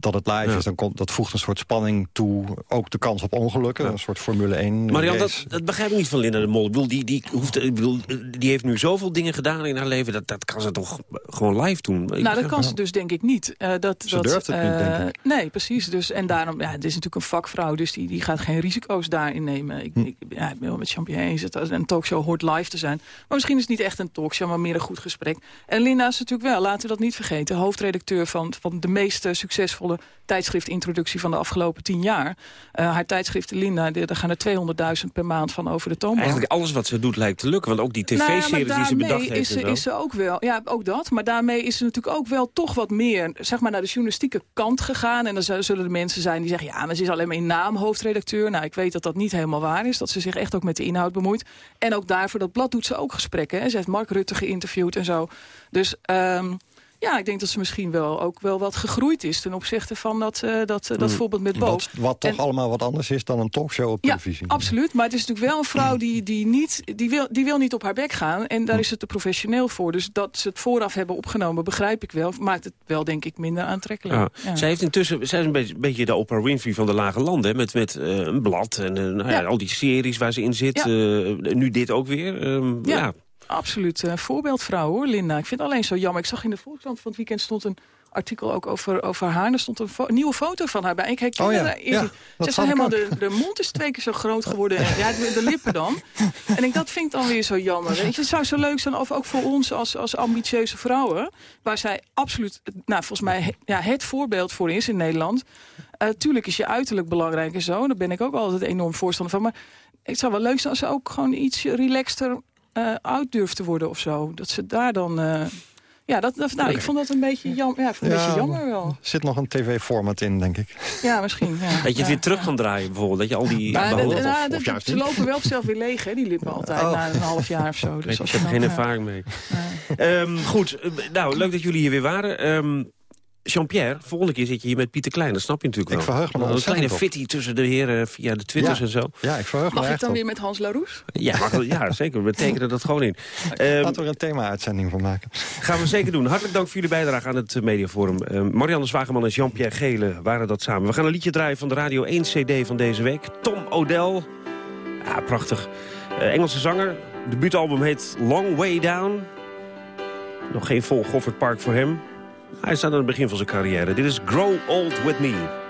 dat het live Ja. is. Dan komt, dat voegt een soort spanning toe. Ook de kans op ongelukken. Een soort Formule 1 Marian, race. dat, dat begrijp ik niet van Linda de Mol. Ik bedoel, die, die, hoeft, ik bedoel, die heeft nu zoveel dingen gedaan in haar leven. Dat, dat kan ze toch gewoon live doen? Ik nou, dat kan ze dus denk ik niet. Eh, dat, Ze dat, durft het niet, eh, denk ik. Nee, precies. Dus, en daarom, ja, het is natuurlijk een vakvrouw, dus die, die gaat geen risico's daarin nemen. Ik, Hm. ik, ja, ik ben wel met Champagne eens. Het, een talkshow hoort live te zijn. Maar misschien is het niet echt een talkshow, maar meer een goed gesprek. En Linda is natuurlijk wel, laten we dat niet vergeten... hoofdredacteur van, van de meest succesvolle succesvolle tijdschriftintroductie van de afgelopen tien jaar. Uh, haar tijdschrift Linda, daar gaan er 200.000 per maand van over de toonbank. Eigenlijk alles wat ze doet lijkt te lukken. Want ook die tv-series nou, die ze bedacht heeft. Is, is ze ook wel, ja, ook dat. Maar daarmee is ze natuurlijk ook wel toch wat meer zeg maar, naar de journalistieke kant gegaan. En dan zullen er mensen zijn die zeggen... ja, maar ze is alleen maar in naam hoofdredacteur. Nou, ik weet dat dat niet helemaal waar is. Dat ze zich echt ook met de inhoud bemoeit. En ook daarvoor dat blad doet ze ook gesprekken. Hè. Ze heeft Mark Rutte geïnterviewd en zo. Dus... Um, ja, ik denk dat ze misschien wel ook wel wat gegroeid is... ten opzichte van dat, uh, dat, dat hmm. voorbeeld met Bo. Wat, wat toch allemaal wat anders is dan een talkshow op televisie. Ja, absoluut. Maar het is natuurlijk wel een vrouw die, die, niet, die, wil, die wil niet op haar bek gaan. En daar hmm. is het te professioneel voor. Dus dat ze het vooraf hebben opgenomen, begrijp ik wel. Maakt het wel, denk ik, minder aantrekkelijk. Ja. Zij heeft intussen, zij is een beetje, beetje de Oprah Winfrey van de lage landen. Met, met uh, een blad en uh, nou ja, al die series waar ze in zit. nu dit ook weer. Um, ja absoluut uh, voorbeeldvrouw hoor, Linda. Ik vind het alleen zo jammer. Ik zag in de Volkskrant van het weekend stond een artikel ook over, over haar. Er stond een nieuwe foto van haar bij. Ik herken oh, ja. haar. Ja, Ze is helemaal de, de mond is twee keer zo groot geworden. ja, de, de, lippen dan. En ik, dat vind ik dan weer zo jammer. Weet je, het zou zo leuk zijn, of ook voor ons als, als ambitieuze vrouwen... waar zij absoluut, nou, volgens mij ja, het voorbeeld voor is in Nederland. Uh, tuurlijk is je uiterlijk belangrijk en zo. Daar ben ik ook altijd enorm voorstander van. Maar het zou wel leuk zijn als ze ook gewoon iets relaxter uh, oud durft te worden of zo. Dat ze daar dan... Uh, ja, dat, dat nou, ik vond dat een beetje, jam, ja, een beetje jammer wel. Er zit nog een tv-format in, denk ik. Ja, misschien. Ja. Dat je het weer terug kan draaien bijvoorbeeld. Dat je al die... Ja, of, ze lopen wel zelf weer leeg, hè, die lippen altijd, oh. na een half jaar of zo. Dus ik heb er geen ervaring mee. Um, goed, eh, nou, leuk dat jullie hier weer waren. Um, Jean-Pierre, volgende keer zit je hier met Pieter Klein. Dat snap je natuurlijk wel. Ik verheug me Een kleine fitty tussen de heren via de twitters en zo. Ja, ik verheug me Mag ik dan weer met Hans Laroes? Ja, mag, ja zeker. We tekenen dat gewoon in. Um, Laten we er een thema-uitzending van maken. Gaan we zeker doen. Hartelijk dank voor jullie bijdrage aan het Mediaforum. Uh, Marianne Zwageman en Jean-Pierre Gele waren dat samen. We gaan een liedje draaien van de Radio 1 CD van deze week. Tom O'Dell. Ja, prachtig. Uh, Engelse zanger. De debuutalbum heet Long Way Down. Nog geen vol Goffert Park voor hem. Hij staat aan het begin van zijn carrière. Dit is Grow Old With Me.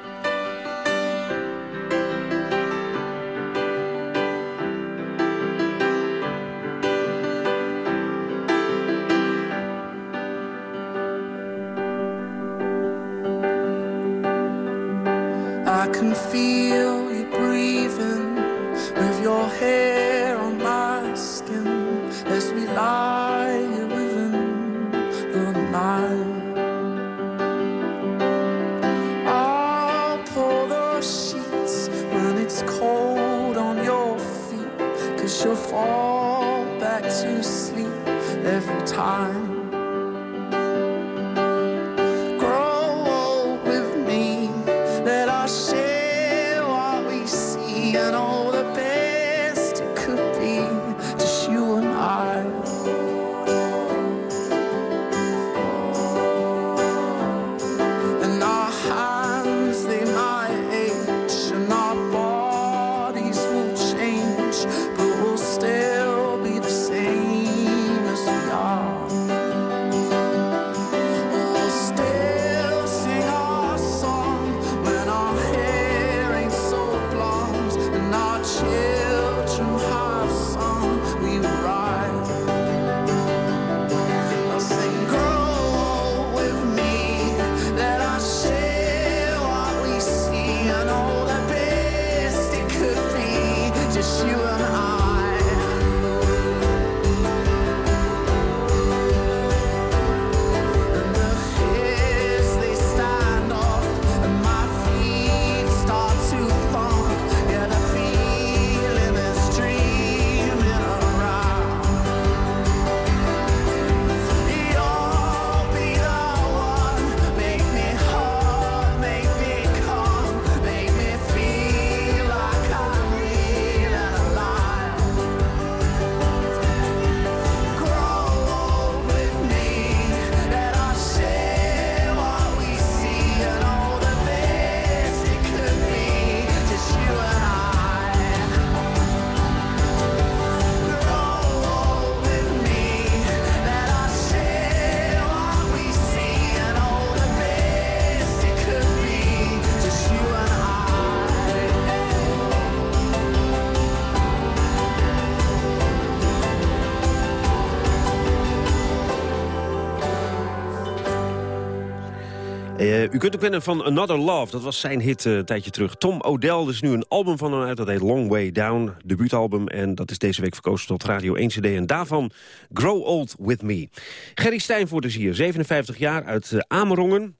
Uh, u kunt ook kennen van Another Love, dat was zijn hit uh, een tijdje terug. Tom O'Dell, er is nu een album van hem uit, dat heet Long Way Down, debuutalbum. En dat is deze week verkozen tot Radio 1 CD. En daarvan Grow Old With Me. Gerry Stijnvoort is hier, 57 jaar, uit uh, Amerongen.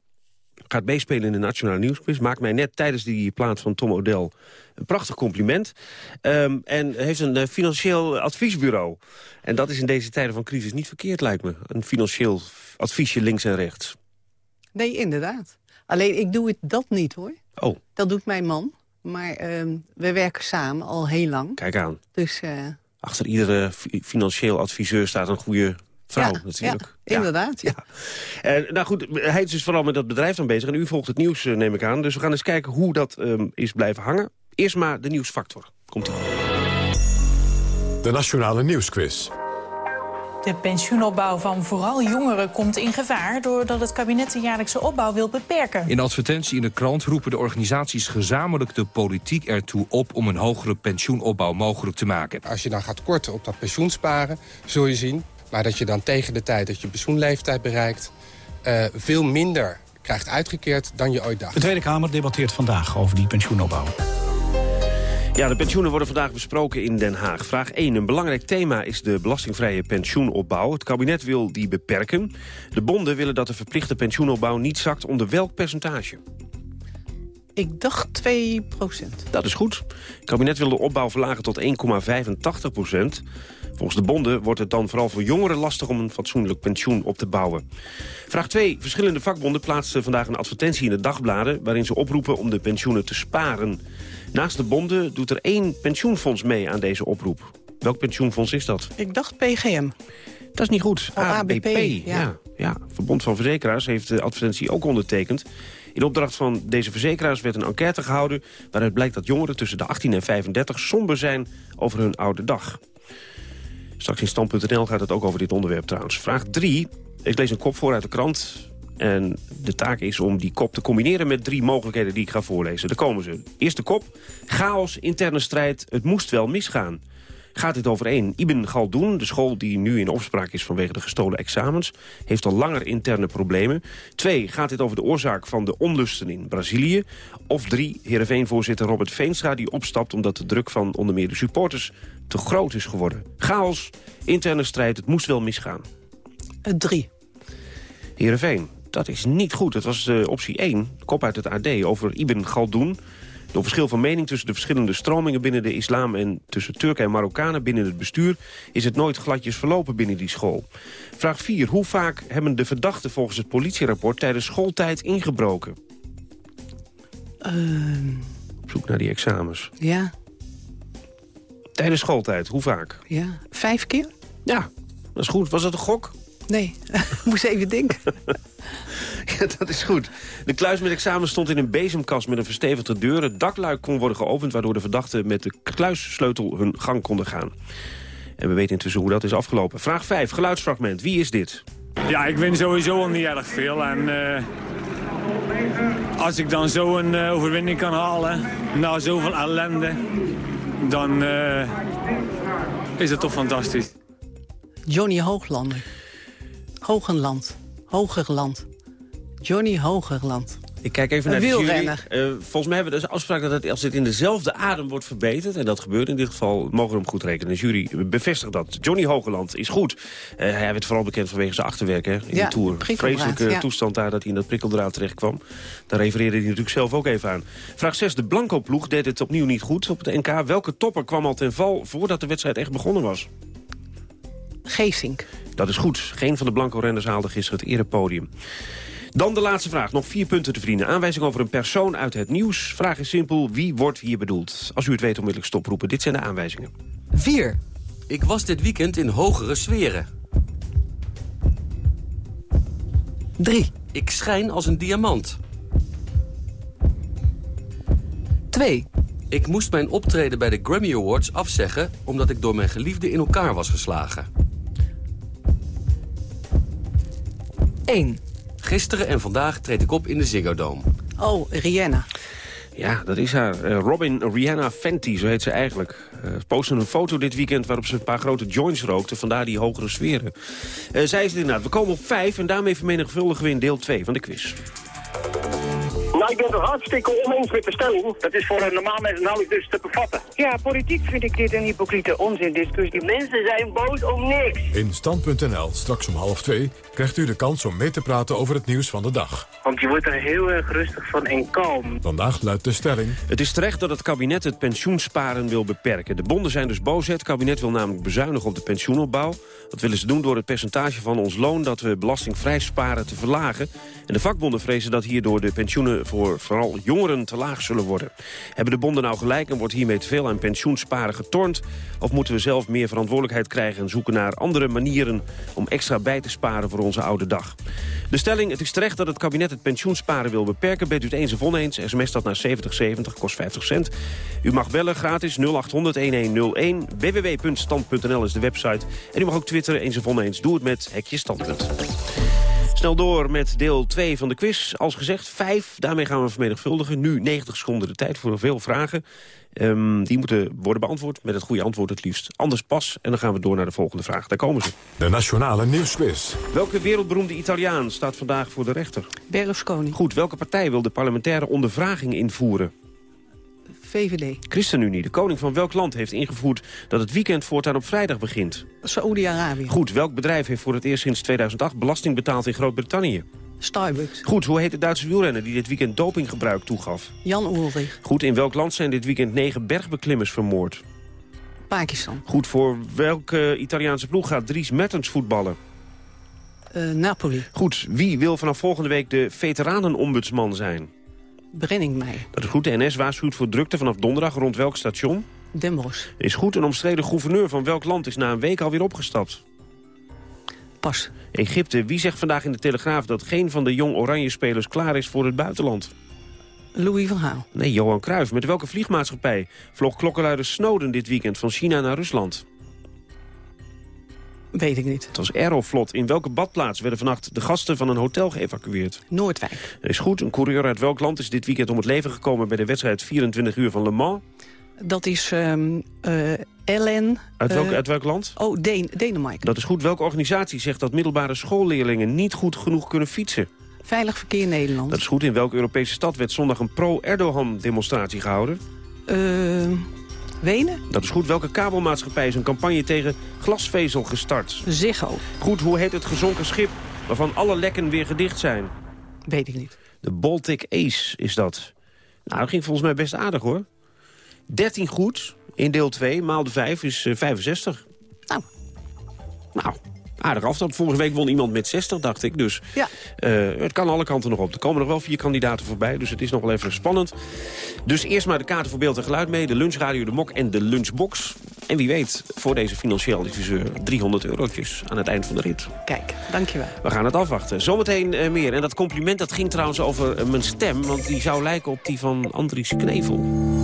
Gaat meespelen in de Nationale Nieuwsquiz. Maakt mij net tijdens die plaat van Tom O'Dell een prachtig compliment. Um, en heeft een financieel adviesbureau. En dat is in deze tijden van crisis niet verkeerd, lijkt me. Een financieel adviesje links en rechts. Nee, inderdaad. Alleen ik doe het dat niet, hoor. Oh. Dat doet mijn man. Maar uh, we werken samen al heel lang. Kijk aan. Dus... Uh... Achter iedere financieel adviseur staat een goede vrouw ja, natuurlijk. Ja, inderdaad. Ja. ja. Uh, nou goed, hij is dus vooral met dat bedrijf dan bezig. En u volgt het nieuws, uh, neem ik aan. Dus we gaan eens kijken hoe dat um, is blijven hangen. Eerst maar de nieuwsfactor. Komt-ie. De Nationale Nieuwsquiz. De pensioenopbouw van vooral jongeren komt in gevaar... doordat het kabinet de jaarlijkse opbouw wil beperken. In advertentie in de krant roepen de organisaties gezamenlijk de politiek ertoe op... om een hogere pensioenopbouw mogelijk te maken. Als je dan gaat korten op dat pensioensparen, zul je zien... maar dat je dan tegen de tijd dat je pensioenleeftijd bereikt... Uh, veel minder krijgt uitgekeerd dan je ooit dacht. De Tweede Kamer debatteert vandaag over die pensioenopbouw. Ja, de pensioenen worden vandaag besproken in Den Haag. Vraag 1. Een belangrijk thema is de belastingvrije pensioenopbouw. Het kabinet wil die beperken. De bonden willen dat de verplichte pensioenopbouw niet zakt onder welk percentage? Ik dacht 2 procent. Dat is goed. Het kabinet wil de opbouw verlagen tot 1,85 procent. Volgens de bonden wordt het dan vooral voor jongeren lastig om een fatsoenlijk pensioen op te bouwen. Vraag 2. Verschillende vakbonden plaatsten vandaag een advertentie in de dagbladen... waarin ze oproepen om de pensioenen te sparen. Naast de bonden doet er één pensioenfonds mee aan deze oproep. Welk pensioenfonds is dat? Ik dacht PGM. Dat is niet goed. ABP, ja. ja. Ja, Verbond van Verzekeraars heeft de advertentie ook ondertekend. In opdracht van deze verzekeraars werd een enquête gehouden... waaruit blijkt dat jongeren tussen de 18 en 35 somber zijn over hun oude dag. Straks in stand.nl gaat het ook over dit onderwerp trouwens. Vraag 3. Ik lees een kop voor uit de krant. En de taak is om die kop te combineren met drie mogelijkheden die ik ga voorlezen. Daar komen ze. Eerste kop. Chaos, interne strijd, het moest wel misgaan. Gaat dit over één? Ibn Galdoen, de school die nu in opspraak is vanwege de gestolen examens... heeft al langer interne problemen. Twee, gaat dit over de oorzaak van de onlusten in Brazilië? Of drie, Heerenveen-voorzitter Robert Veenstra die opstapt... omdat de druk van onder meer de supporters te groot is geworden. Chaos, interne strijd, het moest wel misgaan. Drie. Heerenveen, dat is niet goed. Het was uh, optie 1, kop uit het AD, over Ibn Galdoen... Door verschil van mening tussen de verschillende stromingen binnen de islam... en tussen Turken en Marokkanen binnen het bestuur... is het nooit gladjes verlopen binnen die school. Vraag 4. Hoe vaak hebben de verdachten volgens het politierapport... tijdens schooltijd ingebroken? Uh... Op zoek naar die examens. Ja. Tijdens schooltijd, hoe vaak? Ja, vijf keer? Ja, dat is goed. Was dat een gok? Nee, moest even denken. ja, dat is goed. De kluis met examen stond in een bezemkast met een verstevigde deur. Het dakluik kon worden geopend... waardoor de verdachten met de kluissleutel hun gang konden gaan. En we weten intussen hoe dat is afgelopen. Vraag 5, geluidsfragment. Wie is dit? Ja, ik win sowieso al niet erg veel. En uh, als ik dan zo een uh, overwinning kan halen... na zoveel ellende... dan uh, is het toch fantastisch. Johnny Hooglander. Hogenland. Hogerland. Johnny Hogerland. Ik kijk even naar de jury. Uh, volgens mij hebben we dus afspraak dat het, als dit in dezelfde adem wordt verbeterd... en dat gebeurt in dit geval, mogen we hem goed rekenen. De jury bevestigt dat. Johnny Hogeland is goed. Uh, hij werd vooral bekend vanwege zijn achterwerk hè, in ja, de Tour. Vreselijke ja. toestand daar dat hij in dat prikkeldraad terecht kwam. Daar refereerde hij natuurlijk zelf ook even aan. Vraag 6. De Blanco-ploeg deed het opnieuw niet goed op het NK. Welke topper kwam al ten val voordat de wedstrijd echt begonnen was? Geesink. Dat is goed. Geen van de Blanco-renners haalde gisteren het erepodium. Dan de laatste vraag. Nog vier punten te vrienden. Aanwijzing over een persoon uit het nieuws. Vraag is simpel. Wie wordt hier bedoeld? Als u het weet onmiddellijk stoproepen. Dit zijn de aanwijzingen. 4. Ik was dit weekend in hogere sferen. 3. Ik schijn als een diamant. 2. Ik moest mijn optreden bij de Grammy Awards afzeggen... omdat ik door mijn geliefde in elkaar was geslagen. 1. Gisteren en vandaag treed ik op in de Ziggo Dome. Oh, Rihanna. Ja, dat is haar. Uh, Robin Rihanna Fenty, zo heet ze eigenlijk. Uh, postte een foto dit weekend waarop ze een paar grote joints rookte. Vandaar die hogere sferen. Uh, zij is het inderdaad. We komen op vijf en daarmee vermenigvuldigen we in deel 2 van de quiz. Nou, ik ben het hartstikke oneens met de stelling. Dat is voor een normaal mens nauwelijks dus te bevatten. Ja, politiek vind ik dit een hypocriete onzindiscussie. Mensen zijn boos om niks. In Stand.nl, straks om half twee, krijgt u de kans om mee te praten over het nieuws van de dag. Want je wordt er heel erg rustig van en kalm. Vandaag luidt de stelling... Het is terecht dat het kabinet het pensioensparen wil beperken. De bonden zijn dus boos. Het kabinet wil namelijk bezuinigen op de pensioenopbouw. Dat willen ze doen door het percentage van ons loon... dat we belastingvrij sparen te verlagen. En de vakbonden vrezen dat hierdoor de pensioenen... voor vooral jongeren te laag zullen worden. Hebben de bonden nou gelijk en wordt hiermee te veel aan pensioensparen getornd? Of moeten we zelf meer verantwoordelijkheid krijgen... en zoeken naar andere manieren om extra bij te sparen voor onze oude dag? De stelling, het is terecht dat het kabinet het pensioensparen wil beperken. Bent u het eens of oneens? SMS dat naar 7070, kost 50 cent. U mag bellen, gratis 0800-1101. www.stand.nl is de website. En u mag ook twitteren, eens of oneens. Doe het met Hekje Standpunt. Snel door met deel 2 van de quiz. Als gezegd, 5. Daarmee gaan we vermenigvuldigen. Nu 90 seconden de tijd voor veel vragen. Um, die moeten worden beantwoord met het goede antwoord het liefst. Anders pas. En dan gaan we door naar de volgende vraag. Daar komen ze. De Nationale Nieuwsquiz. Welke wereldberoemde Italiaan staat vandaag voor de rechter? Berlusconi. Goed, welke partij wil de parlementaire ondervraging invoeren? VVD. ChristenUnie, de koning van welk land heeft ingevoerd... dat het weekend voortaan op vrijdag begint? Saoedi-Arabië. Goed, welk bedrijf heeft voor het eerst sinds 2008 belasting betaald in Groot-Brittannië? Starbucks. Goed, hoe heet de Duitse wielrenner die dit weekend dopinggebruik toegaf? Jan Ulrich. Goed, in welk land zijn dit weekend negen bergbeklimmers vermoord? Pakistan. Goed, voor welke Italiaanse ploeg gaat Dries Mertens voetballen? Uh, Napoli. Goed, wie wil vanaf volgende week de veteranenombudsman zijn? Brenningmeijer. Dat is goed, de NS waarschuwt voor drukte vanaf donderdag rond welk station? Den Bosch. Is goed, een omstreden gouverneur van welk land is na een week alweer opgestapt? Pas. Egypte. Wie zegt vandaag in de Telegraaf dat geen van de jong oranje spelers klaar is voor het buitenland? Louis van Gaal. Nee, Johan Cruijff. Met welke vliegmaatschappij vloog klokkenluider Snowden dit weekend van China naar Rusland? Weet ik niet. Het was Aeroflot. In welke badplaats werden vannacht de gasten van een hotel geëvacueerd? Noordwijk. Dat is goed. Een coureur uit welk land is dit weekend om het leven gekomen... bij de wedstrijd 24 uur van Le Mans? Dat is um, uh, Ellen... Uit welk, uh, uit welk land? Oh, Deen, Denemarken. Dat is goed. Welke organisatie zegt dat middelbare schoolleerlingen... niet goed genoeg kunnen fietsen? Veilig Verkeer Nederland. Dat is goed. In welke Europese stad werd zondag een pro-Erdogan-demonstratie gehouden? Uh, Wenen. Dat is goed. Welke kabelmaatschappij is een campagne tegen glasvezel gestart? Ziggo. Goed. Hoe heet het gezonken schip waarvan alle lekken weer gedicht zijn? Weet ik niet. De Baltic Ace is dat. Nou, dat ging volgens mij best aardig, hoor. 13 goed in deel 2, maal de 5 is uh, 65. Nou. Nou, aardig afstand. Vorige week won iemand met 60, dacht ik. Dus ja. uh, het kan alle kanten nog op. Er komen nog wel vier kandidaten voorbij, dus het is nog wel even spannend. Dus eerst maar de kaarten voor beeld en geluid mee. De lunchradio, de mok en de lunchbox. En wie weet, voor deze financieel diffuseur 300 eurotjes aan het eind van de rit. Kijk, dankjewel. We gaan het afwachten. Zometeen uh, meer. En dat compliment dat ging trouwens over uh, mijn stem. Want die zou lijken op die van Andries Knevel.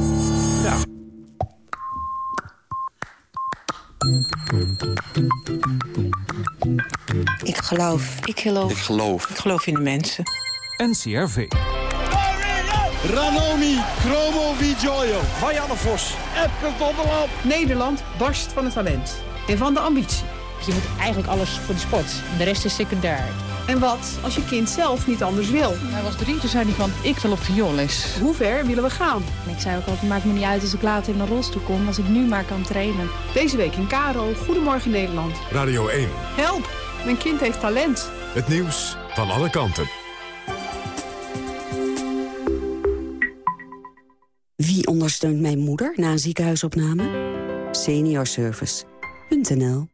Ik geloof. Ik geloof. Ik geloof. Ik geloof in de mensen. NCRV. Ranomi, Chromo Vigioio, Marianne Vos, Epke Zonderland. Nederland barst van het talent en van de ambitie. Je moet eigenlijk alles voor de sport. De rest is secundair. En wat als je kind zelf niet anders wil? Hij was drie, toen zei hij van, ik wil op vioolles. Hoe ver willen we gaan? Ik zei ook altijd, maakt me niet uit als ik later in een rolstoel kom... als ik nu maar kan trainen. Deze week in Karo, Goedemorgen Nederland. Radio 1. Help, mijn kind heeft talent. Het nieuws van alle kanten. Wie ondersteunt mijn moeder na een ziekenhuisopname? Seniorservice.nl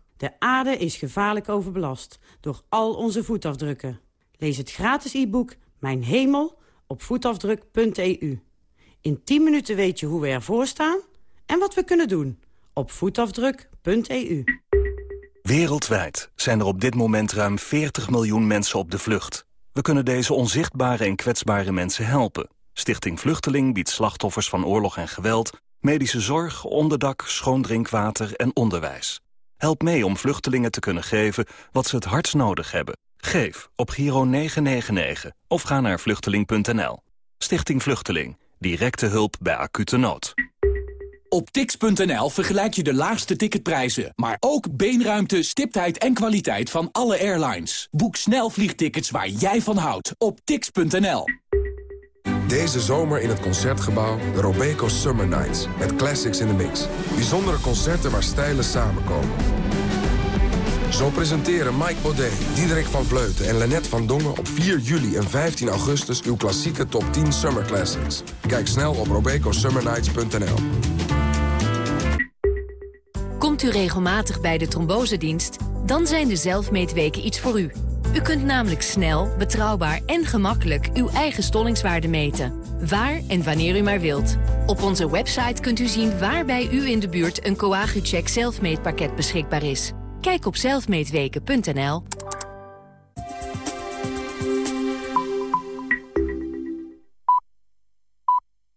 De aarde is gevaarlijk overbelast door al onze voetafdrukken. Lees het gratis e-book Mijn Hemel op voetafdruk.eu. In 10 minuten weet je hoe we ervoor staan en wat we kunnen doen op voetafdruk.eu. Wereldwijd zijn er op dit moment ruim 40 miljoen mensen op de vlucht. We kunnen deze onzichtbare en kwetsbare mensen helpen. Stichting Vluchteling biedt slachtoffers van oorlog en geweld... medische zorg, onderdak, schoon drinkwater en onderwijs. Help mee om vluchtelingen te kunnen geven wat ze het hardst nodig hebben. Geef op Giro 999 of ga naar vluchteling.nl. Stichting Vluchteling. Directe hulp bij acute nood. Op tix.nl vergelijk je de laagste ticketprijzen, maar ook beenruimte, stiptheid en kwaliteit van alle airlines. Boek snel vliegtickets waar jij van houdt op tix.nl. Deze zomer in het Concertgebouw de Robeco Summer Nights. Met classics in the mix. Bijzondere concerten waar stijlen samenkomen. Zo presenteren Mike Baudet, Diederik van Vleuten en Lennet van Dongen... op 4 juli en 15 augustus uw klassieke top 10 Summer Classics. Kijk snel op robecosummernights.nl. Komt u regelmatig bij de trombosedienst? Dan zijn de zelfmeetweken iets voor u. U kunt namelijk snel, betrouwbaar en gemakkelijk uw eigen stollingswaarde meten. Waar en wanneer u maar wilt. Op onze website kunt u zien waar bij u in de buurt een Coagucheck zelfmeetpakket beschikbaar is. Kijk op zelfmeetweken.nl.